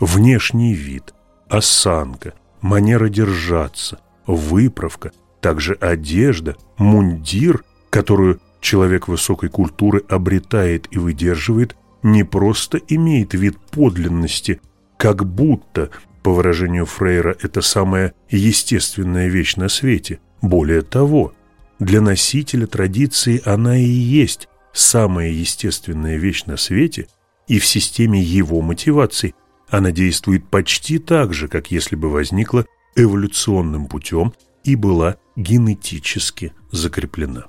Внешний вид, осанка, манера держаться, выправка – также одежда, мундир, которую человек высокой культуры обретает и выдерживает, не просто имеет вид подлинности, как будто, по выражению Фрейра, это самая естественная вещь на свете. Более того, для носителя традиции она и есть самая естественная вещь на свете, и в системе его мотиваций она действует почти так же, как если бы возникла эволюционным путем и была генетически закреплена.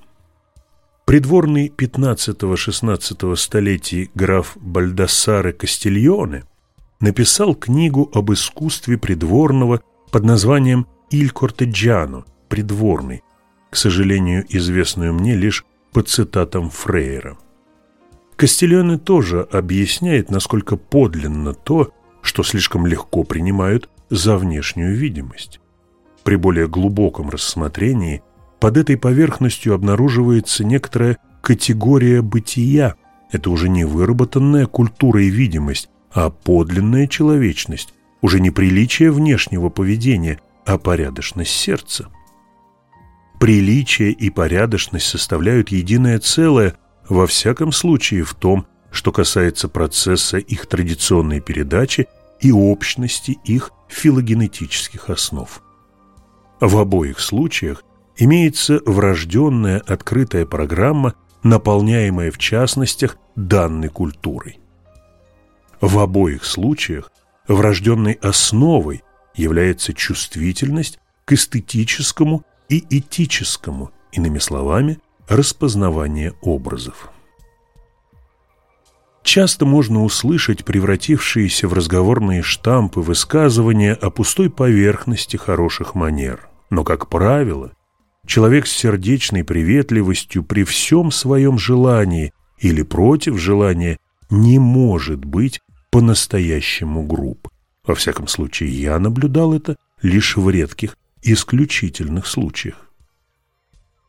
Придворный 15-16 столетий граф Бальдассаре Кастильоне написал книгу об искусстве придворного под названием «Иль Кортеджано» – «Придворный», к сожалению, известную мне лишь по цитатам Фрейера. Кастильоне тоже объясняет, насколько подлинно то, что слишком легко принимают за внешнюю видимость. При более глубоком рассмотрении под этой поверхностью обнаруживается некоторая категория бытия. Это уже не выработанная культура и видимость, а подлинная человечность, уже не приличие внешнего поведения, а порядочность сердца. Приличие и порядочность составляют единое целое, во всяком случае в том, что касается процесса их традиционной передачи и общности их филогенетических основ. В обоих случаях имеется врожденная открытая программа, наполняемая в частностях данной культурой. В обоих случаях врожденной основой является чувствительность к эстетическому и этическому, иными словами, распознавание образов. Часто можно услышать превратившиеся в разговорные штампы высказывания о пустой поверхности хороших манер. Но, как правило, человек с сердечной приветливостью при всем своем желании или против желания не может быть по-настоящему груб. Во всяком случае, я наблюдал это лишь в редких, исключительных случаях.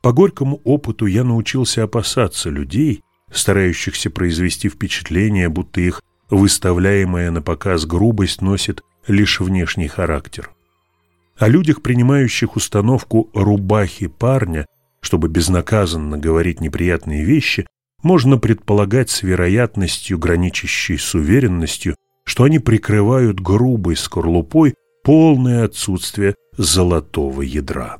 По горькому опыту я научился опасаться людей, старающихся произвести впечатление, будто их выставляемая на показ грубость носит лишь внешний характер. О людях, принимающих установку рубахи парня, чтобы безнаказанно говорить неприятные вещи, можно предполагать с вероятностью, граничащей с уверенностью, что они прикрывают грубой скорлупой полное отсутствие золотого ядра.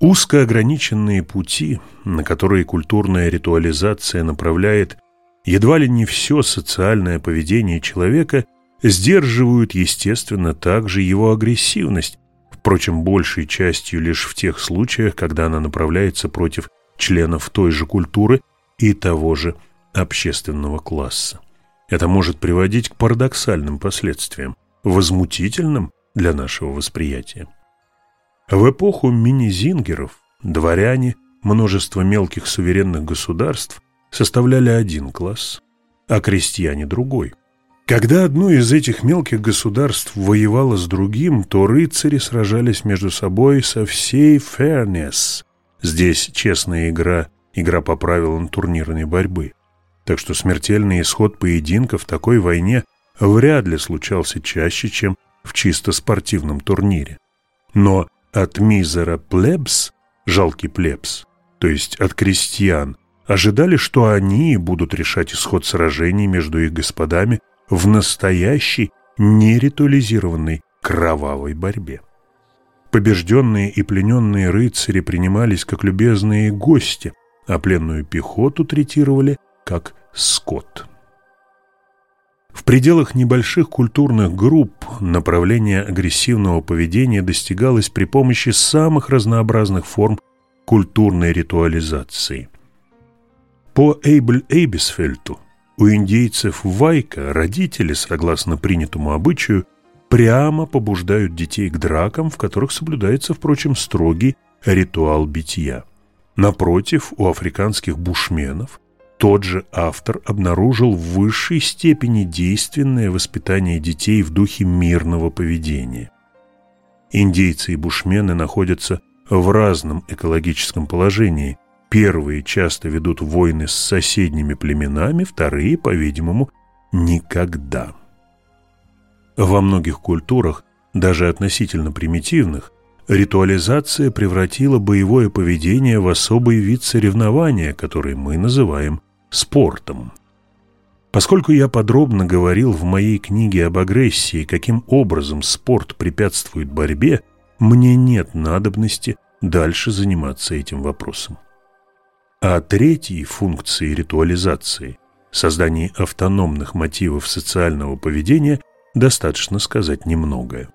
Узко ограниченные пути, на которые культурная ритуализация направляет едва ли не все социальное поведение человека, сдерживают, естественно, также его агрессивность, впрочем, большей частью лишь в тех случаях, когда она направляется против членов той же культуры и того же общественного класса. Это может приводить к парадоксальным последствиям, возмутительным для нашего восприятия. В эпоху мини-зингеров дворяне, множество мелких суверенных государств составляли один класс, а крестьяне – другой. Когда одно из этих мелких государств воевало с другим, то рыцари сражались между собой со всей fairness. Здесь честная игра, игра по правилам турнирной борьбы. Так что смертельный исход поединка в такой войне вряд ли случался чаще, чем в чисто спортивном турнире. Но от мизера плебс, жалкий плебс, то есть от крестьян, ожидали, что они будут решать исход сражений между их господами в настоящей неритуализированной кровавой борьбе. Побежденные и плененные рыцари принимались как любезные гости, а пленную пехоту третировали как скот. В пределах небольших культурных групп направление агрессивного поведения достигалось при помощи самых разнообразных форм культурной ритуализации. По Эйбль Эйбисфельту у индейцев Вайка родители, согласно принятому обычаю, прямо побуждают детей к дракам, в которых соблюдается, впрочем, строгий ритуал битья. Напротив, у африканских бушменов тот же автор обнаружил в высшей степени действенное воспитание детей в духе мирного поведения. Индейцы и бушмены находятся в разном экологическом положении. Первые часто ведут войны с соседними племенами, вторые, по-видимому, никогда. Во многих культурах, даже относительно примитивных, ритуализация превратила боевое поведение в особый вид соревнования, который мы называем спортом. Поскольку я подробно говорил в моей книге об агрессии, каким образом спорт препятствует борьбе, мне нет надобности дальше заниматься этим вопросом. А третьей функцией ритуализации – создание автономных мотивов социального поведения достаточно сказать немногое.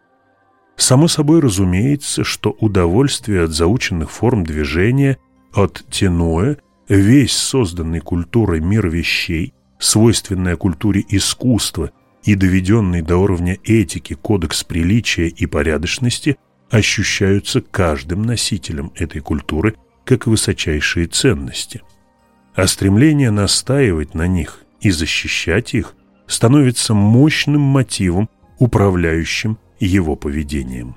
Само собой разумеется, что удовольствие от заученных форм движения, от тенуэ, весь созданный культурой мир вещей, свойственная культуре искусства и доведенный до уровня этики кодекс приличия и порядочности ощущаются каждым носителем этой культуры как высочайшие ценности. А стремление настаивать на них и защищать их становится мощным мотивом, управляющим его поведением.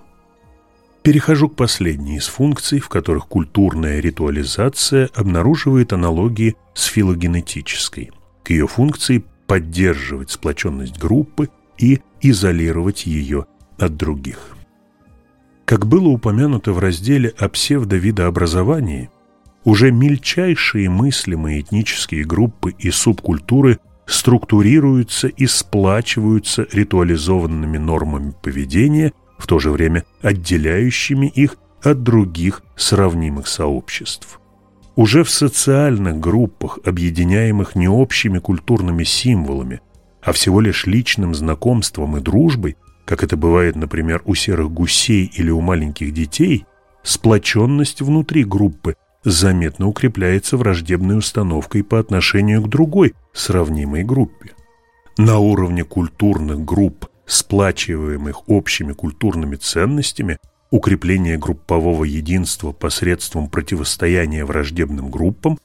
Перехожу к последней из функций, в которых культурная ритуализация обнаруживает аналогии с филогенетической. К ее функции поддерживать сплоченность группы и изолировать ее от других. Как было упомянуто в разделе о псевдовидообразовании, уже мельчайшие мыслимые этнические группы и субкультуры структурируются и сплачиваются ритуализованными нормами поведения, в то же время отделяющими их от других сравнимых сообществ. Уже в социальных группах, объединяемых не общими культурными символами, а всего лишь личным знакомством и дружбой, как это бывает, например, у серых гусей или у маленьких детей, сплоченность внутри группы заметно укрепляется враждебной установкой по отношению к другой сравнимой группе. На уровне культурных групп, сплачиваемых общими культурными ценностями, укрепление группового единства посредством противостояния враждебным группам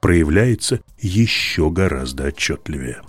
проявляется еще гораздо отчетливее.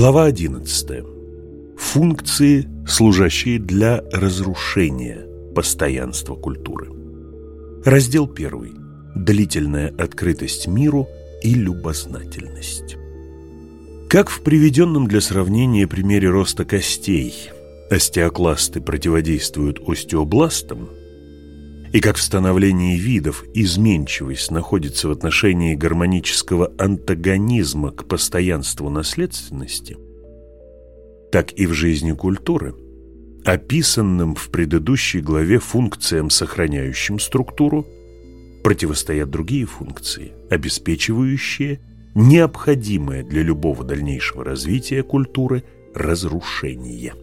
Глава 11. Функции, служащие для разрушения постоянства культуры. Раздел 1. Длительная открытость миру и любознательность. Как в приведенном для сравнения примере роста костей остеокласты противодействуют остеобластам, и как в становлении видов изменчивость находится в отношении гармонического антагонизма к постоянству наследственности, так и в жизни культуры, описанным в предыдущей главе функциям, сохраняющим структуру, противостоят другие функции, обеспечивающие необходимое для любого дальнейшего развития культуры разрушение.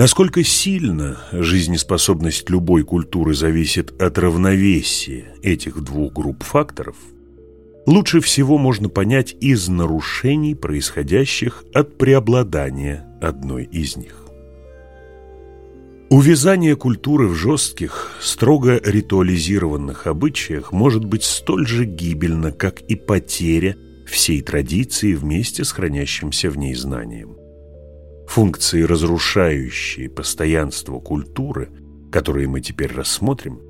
Насколько сильно жизнеспособность любой культуры зависит от равновесия этих двух групп факторов, лучше всего можно понять из нарушений, происходящих от преобладания одной из них. Увязание культуры в жестких, строго ритуализированных обычаях может быть столь же гибельно, как и потеря всей традиции вместе с хранящимся в ней знанием функции, разрушающие постоянство культуры, которые мы теперь рассмотрим,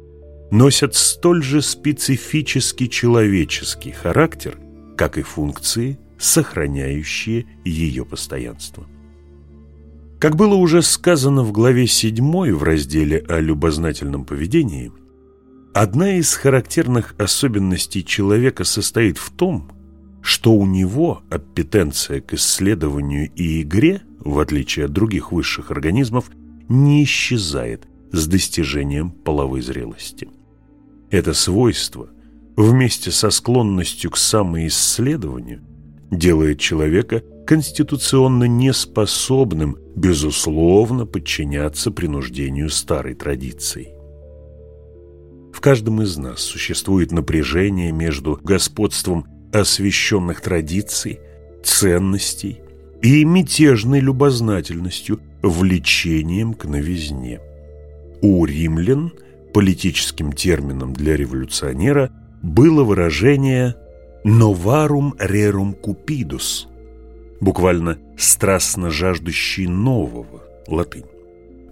носят столь же специфически человеческий характер, как и функции, сохраняющие ее постоянство. Как было уже сказано в главе 7 в разделе о любознательном поведении, одна из характерных особенностей человека состоит в том, что у него аппетенция к исследованию и игре, в отличие от других высших организмов, не исчезает с достижением половой зрелости. Это свойство, вместе со склонностью к самоисследованию, делает человека конституционно неспособным, безусловно, подчиняться принуждению старой традиции. В каждом из нас существует напряжение между господством освященных традиций, ценностей и мятежной любознательностью, влечением к новизне. У римлян – Политическим термином для революционера было выражение «novarum rerum cupidus», буквально «страстно жаждущий нового» латынь.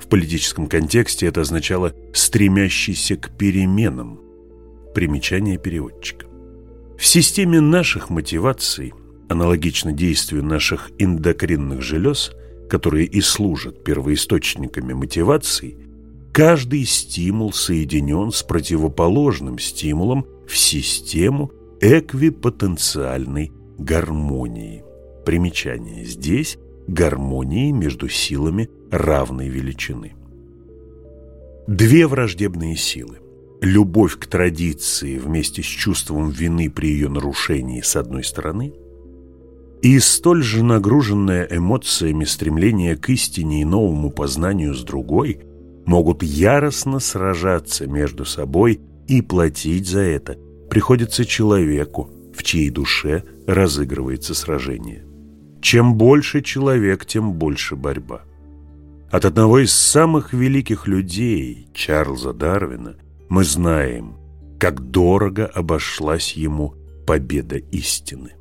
В политическом контексте это означало «стремящийся к переменам». Примечание переводчика. В системе наших мотиваций, аналогично действию наших эндокринных желез, которые и служат первоисточниками мотиваций, Каждый стимул соединен с противоположным стимулом в систему эквипотенциальной гармонии. Примечание. Здесь гармонии между силами равной величины. Две враждебные силы. Любовь к традиции вместе с чувством вины при ее нарушении с одной стороны и столь же нагруженное эмоциями стремление к истине и новому познанию с другой могут яростно сражаться между собой и платить за это приходится человеку, в чьей душе разыгрывается сражение. Чем больше человек, тем больше борьба. От одного из самых великих людей, Чарльза Дарвина, мы знаем, как дорого обошлась ему победа истины.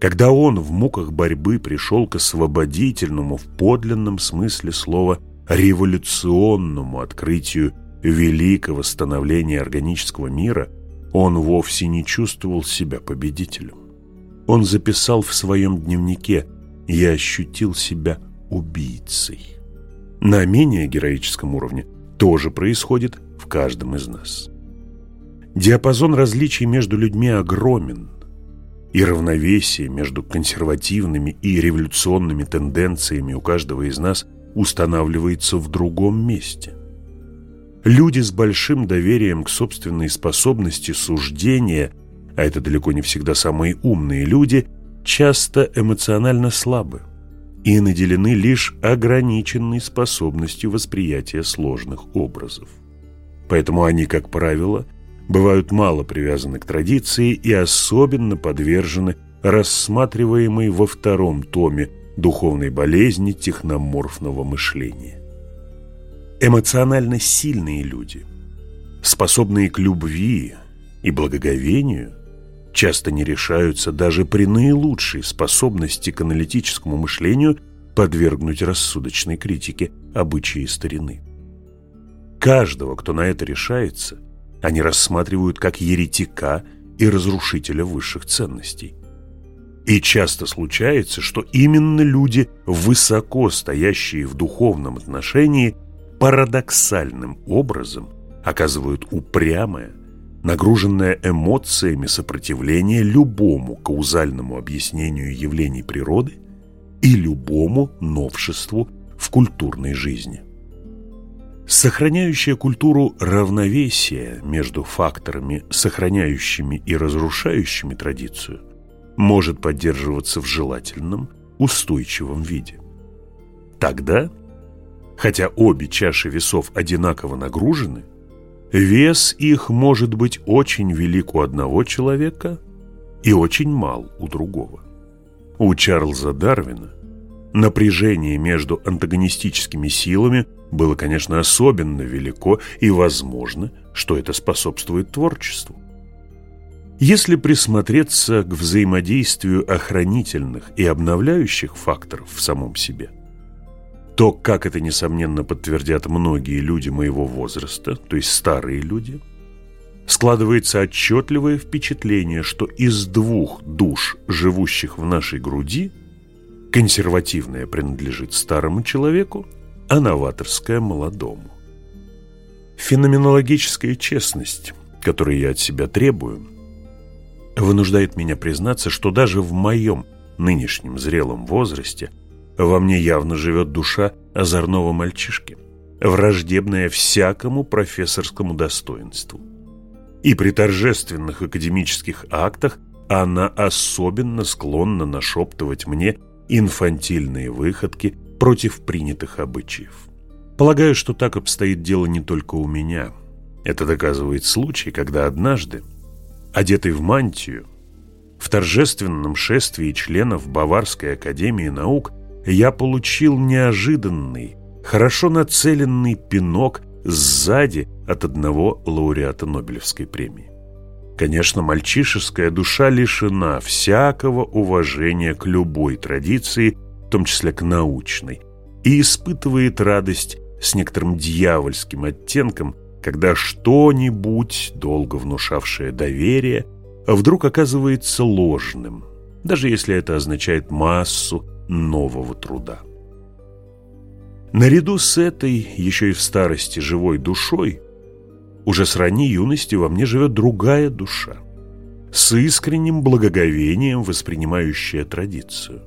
Когда он в муках борьбы пришел к освободительному в подлинном смысле слова революционному открытию великого становления органического мира, он вовсе не чувствовал себя победителем. Он записал в своем дневнике «Я ощутил себя убийцей». На менее героическом уровне тоже происходит каждом из нас. Диапазон различий между людьми огромен, и равновесие между консервативными и революционными тенденциями у каждого из нас – устанавливается в другом месте. Люди с большим доверием к собственной способности суждения, а это далеко не всегда самые умные люди, часто эмоционально слабы и наделены лишь ограниченной способностью восприятия сложных образов. Поэтому они, как правило, бывают мало привязаны к традиции и особенно подвержены рассматриваемой во втором томе духовной болезни техноморфного мышления. Эмоционально сильные люди, способные к любви и благоговению, часто не решаются даже при наилучшей способности к аналитическому мышлению подвергнуть рассудочной критике обычаи старины. Каждого, кто на это решается, они рассматривают как еретика и разрушителя высших ценностей. И часто случается, что именно люди, высоко стоящие в духовном отношении, парадоксальным образом оказывают упрямое, нагруженное эмоциями сопротивление любому каузальному объяснению явлений природы и любому новшеству в культурной жизни. Сохраняющая культуру равновесия между факторами, сохраняющими и разрушающими традицию, может поддерживаться в желательном, устойчивом виде. Тогда, хотя обе чаши весов одинаково нагружены, вес их может быть очень велик у одного человека и очень мал у другого. У Чарльза Дарвина напряжение между антагонистическими силами было, конечно, особенно велико, и возможно, что это способствует творчеству. Если присмотреться к взаимодействию охранительных и обновляющих факторов в самом себе, то, как это, несомненно, подтвердят многие люди моего возраста, то есть старые люди, складывается отчетливое впечатление, что из двух душ, живущих в нашей груди, консервативная принадлежит старому человеку, а новаторская – молодому. Феноменологическая честность, которую я от себя требую, вынуждает меня признаться, что даже в моем нынешнем зрелом возрасте во мне явно живет душа озорного мальчишки, враждебная всякому профессорскому достоинству. И при торжественных академических актах она особенно склонна нашептывать мне инфантильные выходки против принятых обычаев. Полагаю, что так обстоит дело не только у меня. Это доказывает случай, когда однажды, одетый в мантию, в торжественном шествии членов Баварской академии наук я получил неожиданный, хорошо нацеленный пинок сзади от одного лауреата Нобелевской премии. Конечно, мальчишеская душа лишена всякого уважения к любой традиции, в том числе к научной, и испытывает радость с некоторым дьявольским оттенком, когда что-нибудь, долго внушавшее доверие, вдруг оказывается ложным, даже если это означает массу нового труда. Наряду с этой, еще и в старости, живой душой, уже с ранней юности во мне живет другая душа, с искренним благоговением воспринимающая традицию.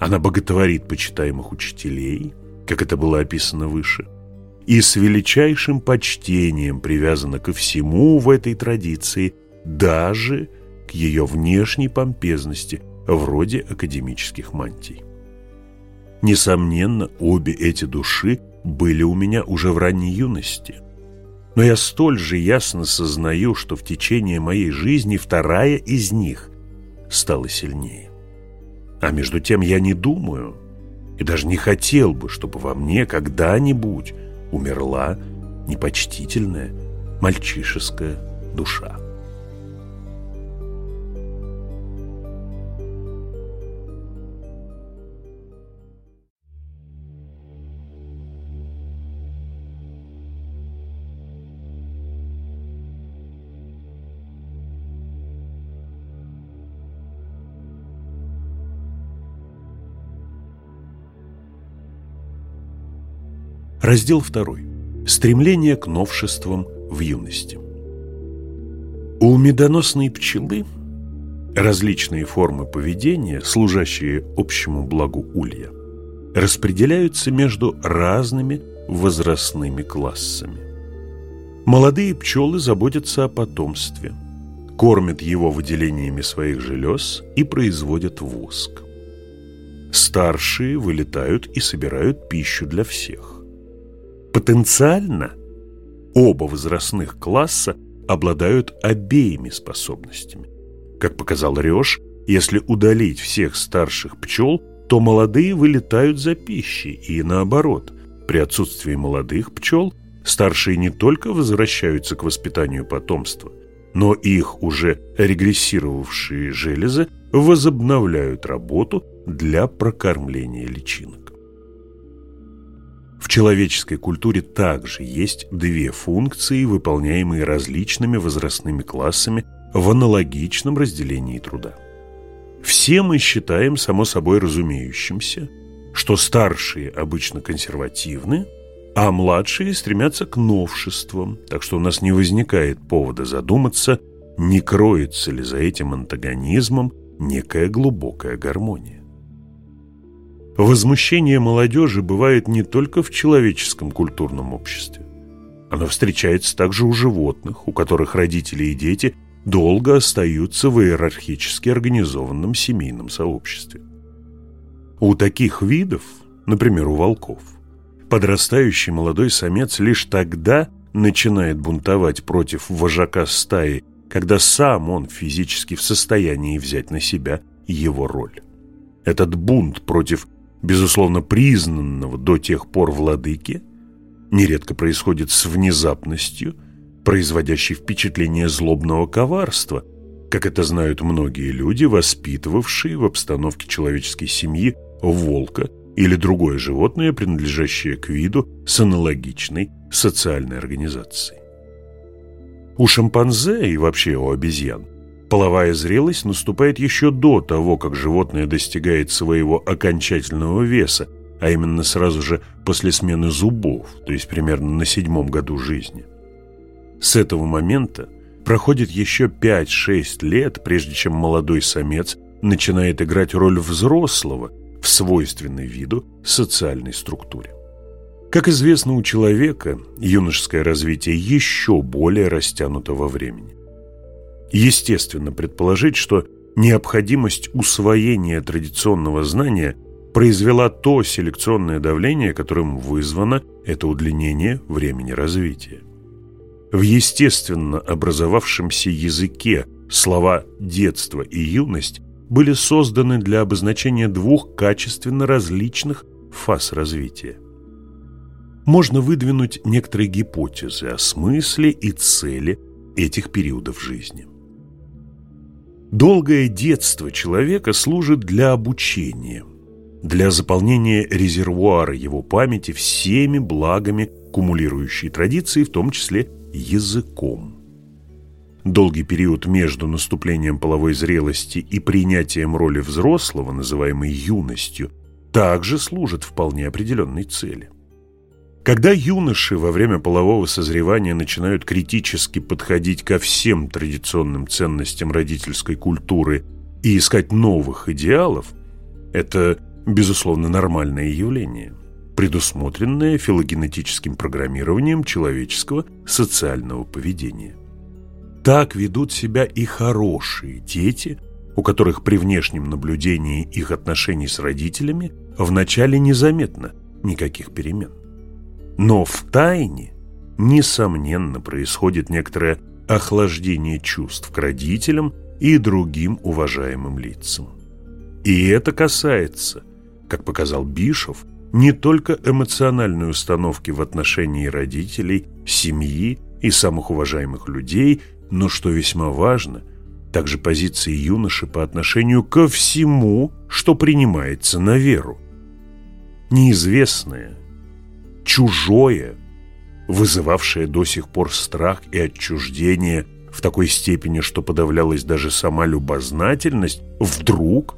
Она боготворит почитаемых учителей, как это было описано выше, и с величайшим почтением привязана ко всему в этой традиции, даже к ее внешней помпезности, вроде академических мантий. Несомненно, обе эти души были у меня уже в ранней юности. Но я столь же ясно сознаю, что в течение моей жизни вторая из них стала сильнее. А между тем я не думаю и даже не хотел бы, чтобы во мне когда-нибудь умерла непочтительная мальчишеская душа. Раздел 2. Стремление к новшествам в юности. У медоносной пчелы различные формы поведения, служащие общему благу улья, распределяются между разными возрастными классами. Молодые пчелы заботятся о потомстве, кормят его выделениями своих желез и производят воск. Старшие вылетают и собирают пищу для всех. Потенциально оба возрастных класса обладают обеими способностями. Как показал Рёш, если удалить всех старших пчел, то молодые вылетают за пищей, и наоборот, при отсутствии молодых пчел старшие не только возвращаются к воспитанию потомства, но их уже регрессировавшие железы возобновляют работу для прокормления личинок. В человеческой культуре также есть две функции, выполняемые различными возрастными классами в аналогичном разделении труда. Все мы считаем само собой разумеющимся, что старшие обычно консервативны, а младшие стремятся к новшествам, так что у нас не возникает повода задуматься, не кроется ли за этим антагонизмом некая глубокая гармония. Возмущение молодежи бывает не только в человеческом культурном обществе. Оно встречается также у животных, у которых родители и дети долго остаются в иерархически организованном семейном сообществе. У таких видов, например, у волков, подрастающий молодой самец лишь тогда начинает бунтовать против вожака стаи, когда сам он физически в состоянии взять на себя его роль. Этот бунт против безусловно признанного до тех пор владыки, нередко происходит с внезапностью, производящей впечатление злобного коварства, как это знают многие люди, воспитывавшие в обстановке человеческой семьи волка или другое животное, принадлежащее к виду с аналогичной социальной организацией. У шимпанзе и вообще у обезьян половая зрелость наступает еще до того, как животное достигает своего окончательного веса, а именно сразу же после смены зубов, то есть примерно на седьмом году жизни. С этого момента проходит еще 5-6 лет, прежде чем молодой самец начинает играть роль взрослого в свойственной виду социальной структуре. Как известно, у человека юношеское развитие еще более растянуто во времени. Естественно предположить, что необходимость усвоения традиционного знания произвела то селекционное давление, которым вызвано это удлинение времени развития. В естественно образовавшемся языке слова «детство» и «юность» были созданы для обозначения двух качественно различных фаз развития можно выдвинуть некоторые гипотезы о смысле и цели этих периодов жизни. Долгое детство человека служит для обучения, для заполнения резервуара его памяти всеми благами кумулирующей традиции, в том числе языком. Долгий период между наступлением половой зрелости и принятием роли взрослого, называемой юностью, также служит вполне определенной цели – когда юноши во время полового созревания начинают критически подходить ко всем традиционным ценностям родительской культуры и искать новых идеалов, это, безусловно, нормальное явление, предусмотренное филогенетическим программированием человеческого социального поведения. Так ведут себя и хорошие дети, у которых при внешнем наблюдении их отношений с родителями вначале незаметно никаких перемен. Но в тайне, несомненно, происходит некоторое охлаждение чувств к родителям и другим уважаемым лицам. И это касается, как показал Бишов, не только эмоциональной установки в отношении родителей, семьи и самых уважаемых людей, но, что весьма важно, также позиции юноши по отношению ко всему, что принимается на веру. Неизвестное, чужое, вызывавшее до сих пор страх и отчуждение в такой степени, что подавлялась даже сама любознательность, вдруг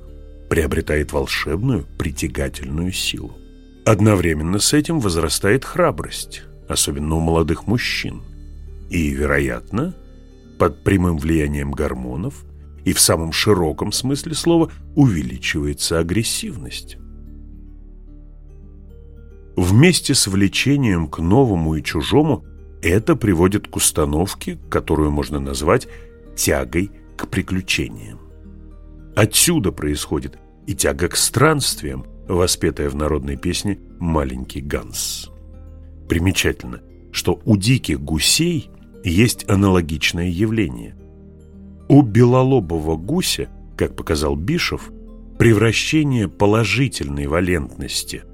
приобретает волшебную притягательную силу. Одновременно с этим возрастает храбрость, особенно у молодых мужчин. И, вероятно, под прямым влиянием гормонов и в самом широком смысле слова увеличивается агрессивность. Вместе с влечением к новому и чужому это приводит к установке, которую можно назвать тягой к приключениям. Отсюда происходит и тяга к странствиям, воспетая в народной песне «Маленький Ганс». Примечательно, что у диких гусей есть аналогичное явление. У белолобого гуся, как показал Бишев, превращение положительной валентности –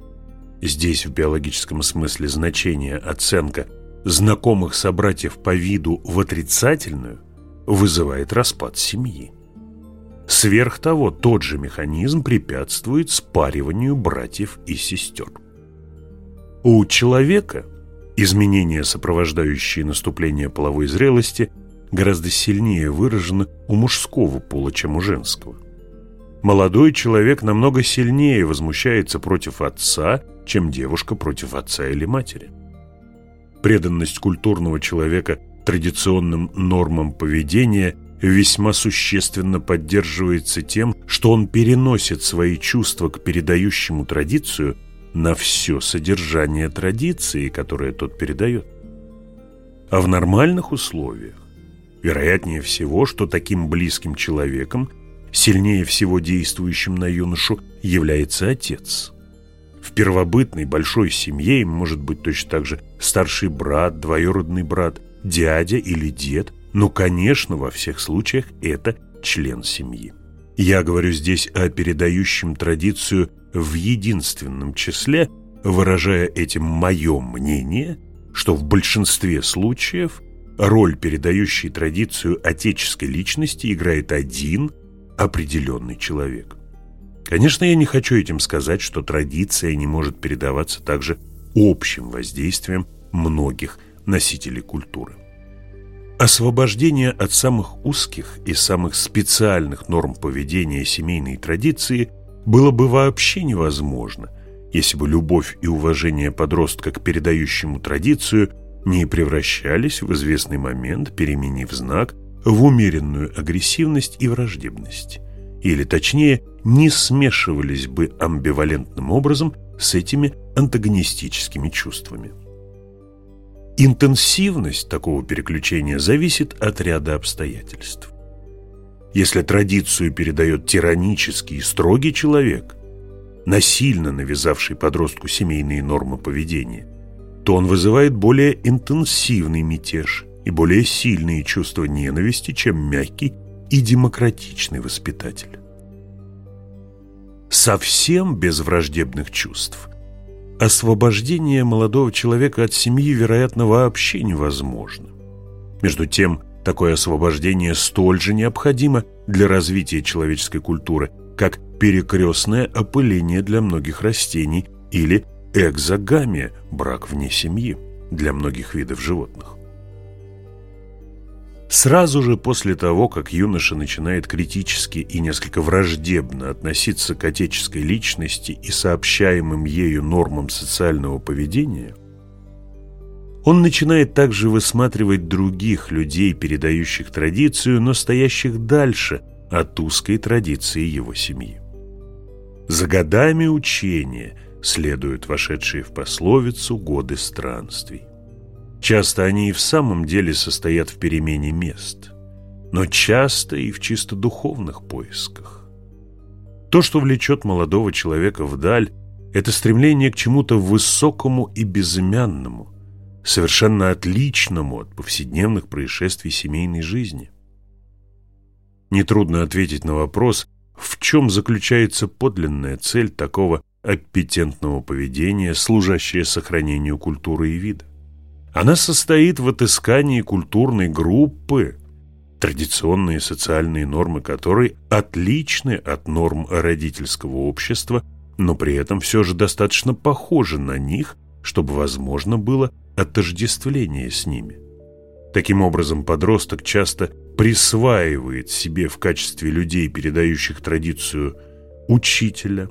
Здесь в биологическом смысле значение оценка знакомых собратьев по виду в отрицательную вызывает распад семьи. Сверх того, тот же механизм препятствует спариванию братьев и сестер. У человека изменения, сопровождающие наступление половой зрелости, гораздо сильнее выражены у мужского пола, чем у женского. Молодой человек намного сильнее возмущается против отца чем девушка против отца или матери. Преданность культурного человека традиционным нормам поведения весьма существенно поддерживается тем, что он переносит свои чувства к передающему традицию на все содержание традиции, которое тот передает. А в нормальных условиях вероятнее всего, что таким близким человеком, сильнее всего действующим на юношу, является отец – в первобытной большой семье им может быть точно так же старший брат, двоюродный брат, дядя или дед, но, конечно, во всех случаях это член семьи. Я говорю здесь о передающем традицию в единственном числе, выражая этим мое мнение, что в большинстве случаев роль передающей традицию отеческой личности играет один определенный человек. Конечно, я не хочу этим сказать, что традиция не может передаваться также общим воздействием многих носителей культуры. Освобождение от самых узких и самых специальных норм поведения семейной традиции было бы вообще невозможно, если бы любовь и уважение подростка к передающему традицию не превращались в известный момент, переменив знак, в умеренную агрессивность и враждебность. Или, точнее, не смешивались бы амбивалентным образом с этими антагонистическими чувствами. Интенсивность такого переключения зависит от ряда обстоятельств. Если традицию передает тиранический и строгий человек, насильно навязавший подростку семейные нормы поведения, то он вызывает более интенсивный мятеж и более сильные чувства ненависти, чем мягкий и демократичный воспитатель. Совсем без враждебных чувств освобождение молодого человека от семьи, вероятно, вообще невозможно. Между тем, такое освобождение столь же необходимо для развития человеческой культуры, как перекрестное опыление для многих растений или экзогамия – брак вне семьи для многих видов животных. Сразу же после того, как юноша начинает критически и несколько враждебно относиться к отеческой личности и сообщаемым ею нормам социального поведения, он начинает также высматривать других людей, передающих традицию, но стоящих дальше от узкой традиции его семьи. За годами учения следуют вошедшие в пословицу годы странствий. Часто они и в самом деле состоят в перемене мест, но часто и в чисто духовных поисках. То, что влечет молодого человека вдаль, это стремление к чему-то высокому и безымянному, совершенно отличному от повседневных происшествий семейной жизни. Нетрудно ответить на вопрос, в чем заключается подлинная цель такого аппетентного поведения, служащее сохранению культуры и вида. Она состоит в отыскании культурной группы, традиционные социальные нормы которой отличны от норм родительского общества, но при этом все же достаточно похожи на них, чтобы возможно было отождествление с ними. Таким образом, подросток часто присваивает себе в качестве людей, передающих традицию, учителя,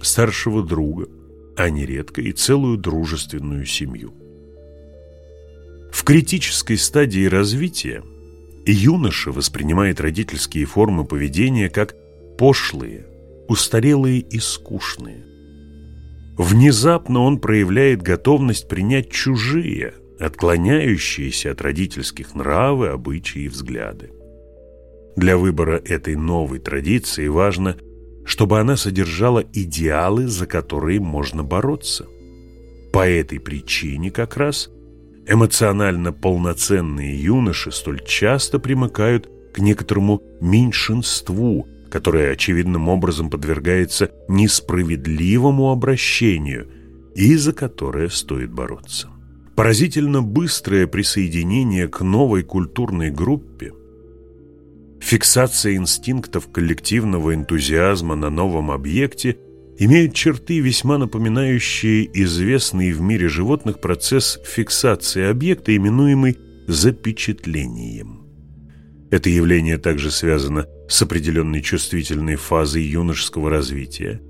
старшего друга, а нередко и целую дружественную семью. В критической стадии развития юноша воспринимает родительские формы поведения как пошлые, устарелые и скучные. Внезапно он проявляет готовность принять чужие, отклоняющиеся от родительских нравы, обычаи и взгляды. Для выбора этой новой традиции важно, чтобы она содержала идеалы, за которые можно бороться. По этой причине как раз – Эмоционально полноценные юноши столь часто примыкают к некоторому меньшинству, которое очевидным образом подвергается несправедливому обращению и за которое стоит бороться. Поразительно быстрое присоединение к новой культурной группе, фиксация инстинктов коллективного энтузиазма на новом объекте – имеют черты, весьма напоминающие известный в мире животных процесс фиксации объекта, именуемый запечатлением. Это явление также связано с определенной чувствительной фазой юношеского развития,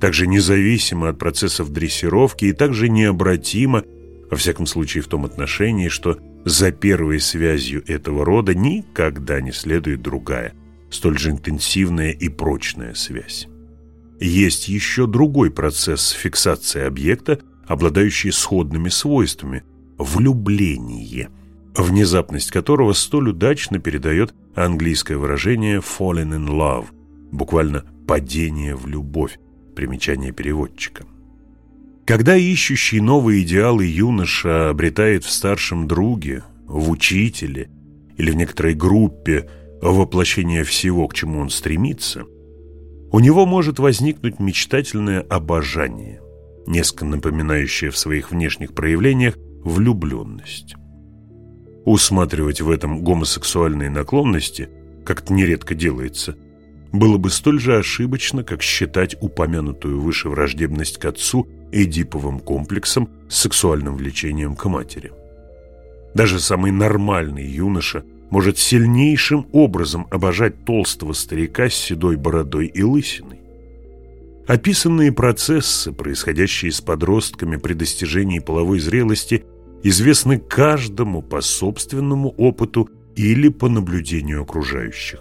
также независимо от процессов дрессировки и также необратимо, во всяком случае в том отношении, что за первой связью этого рода никогда не следует другая, столь же интенсивная и прочная связь. Есть еще другой процесс фиксации объекта, обладающий сходными свойствами – влюбление, внезапность которого столь удачно передает английское выражение «fallen in love», буквально «падение в любовь», примечание переводчика. Когда ищущий новые идеалы юноша обретает в старшем друге, в учителе или в некоторой группе воплощение всего, к чему он стремится – у него может возникнуть мечтательное обожание, несколько напоминающее в своих внешних проявлениях влюбленность. Усматривать в этом гомосексуальные наклонности, как это нередко делается, было бы столь же ошибочно, как считать упомянутую выше враждебность к отцу эдиповым комплексом с сексуальным влечением к матери. Даже самый нормальный юноша может сильнейшим образом обожать толстого старика с седой бородой и лысиной. Описанные процессы, происходящие с подростками при достижении половой зрелости, известны каждому по собственному опыту или по наблюдению окружающих.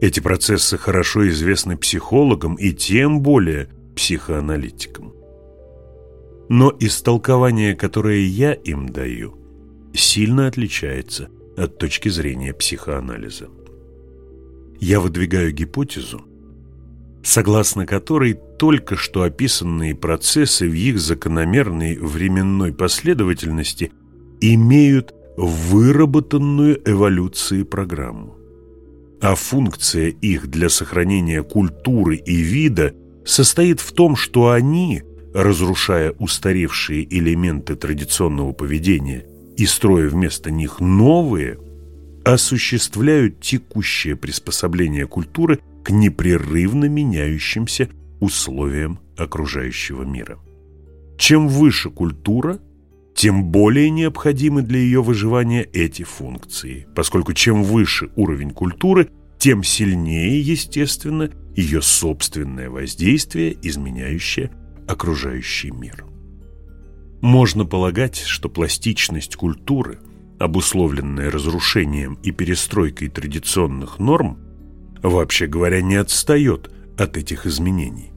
Эти процессы хорошо известны психологам и тем более психоаналитикам. Но истолкование, которое я им даю, сильно отличается от точки зрения психоанализа. Я выдвигаю гипотезу, согласно которой только что описанные процессы в их закономерной временной последовательности имеют выработанную эволюцией программу. А функция их для сохранения культуры и вида состоит в том, что они, разрушая устаревшие элементы традиционного поведения и строя вместо них новые, осуществляют текущее приспособление культуры к непрерывно меняющимся условиям окружающего мира. Чем выше культура, тем более необходимы для ее выживания эти функции, поскольку чем выше уровень культуры, тем сильнее, естественно, ее собственное воздействие, изменяющее окружающий мир. Можно полагать, что пластичность культуры, обусловленная разрушением и перестройкой традиционных норм, вообще говоря, не отстает от этих изменений.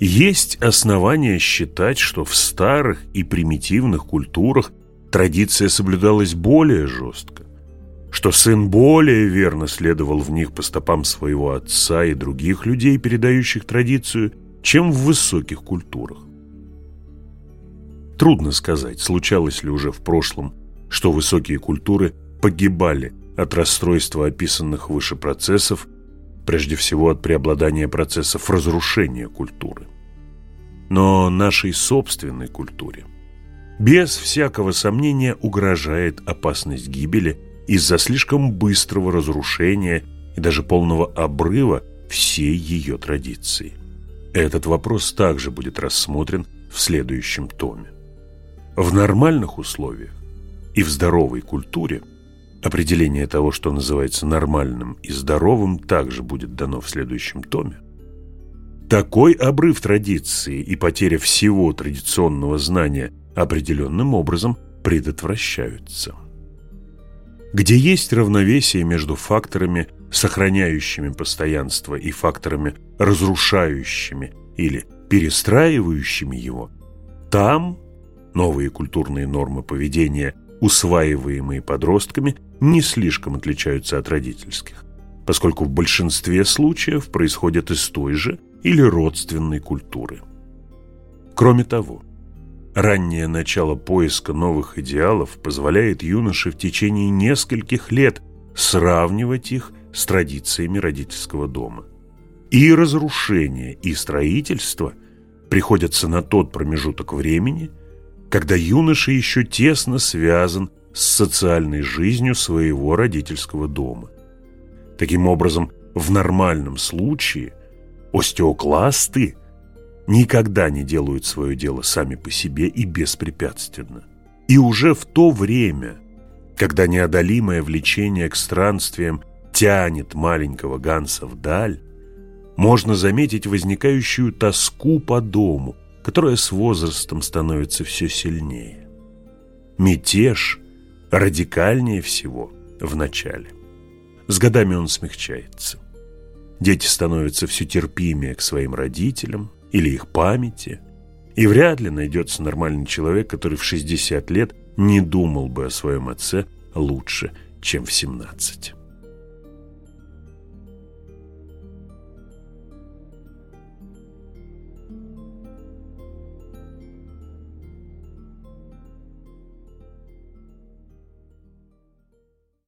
Есть основания считать, что в старых и примитивных культурах традиция соблюдалась более жестко, что сын более верно следовал в них по стопам своего отца и других людей, передающих традицию, чем в высоких культурах. Трудно сказать, случалось ли уже в прошлом, что высокие культуры погибали от расстройства описанных выше процессов, прежде всего от преобладания процессов разрушения культуры. Но нашей собственной культуре без всякого сомнения угрожает опасность гибели из-за слишком быстрого разрушения и даже полного обрыва всей ее традиции. Этот вопрос также будет рассмотрен в следующем томе. В нормальных условиях и в здоровой культуре – Определение того, что называется нормальным и здоровым, также будет дано в следующем томе. Такой обрыв традиции и потеря всего традиционного знания определенным образом предотвращаются. Где есть равновесие между факторами, сохраняющими постоянство, и факторами, разрушающими или перестраивающими его, там новые культурные нормы поведения, усваиваемые подростками, не слишком отличаются от родительских, поскольку в большинстве случаев происходят из той же или родственной культуры. Кроме того, раннее начало поиска новых идеалов позволяет юноше в течение нескольких лет сравнивать их с традициями родительского дома. И разрушение, и строительство приходятся на тот промежуток времени, когда юноша еще тесно связан с социальной жизнью своего родительского дома. Таким образом, в нормальном случае остеокласты никогда не делают свое дело сами по себе и беспрепятственно. И уже в то время, когда неодолимое влечение к странствиям тянет маленького Ганса вдаль, можно заметить возникающую тоску по дому, которая с возрастом становится все сильнее. Мятеж радикальнее всего в начале. С годами он смягчается. Дети становятся все терпимее к своим родителям или их памяти, и вряд ли найдется нормальный человек, который в 60 лет не думал бы о своем отце лучше, чем в 17.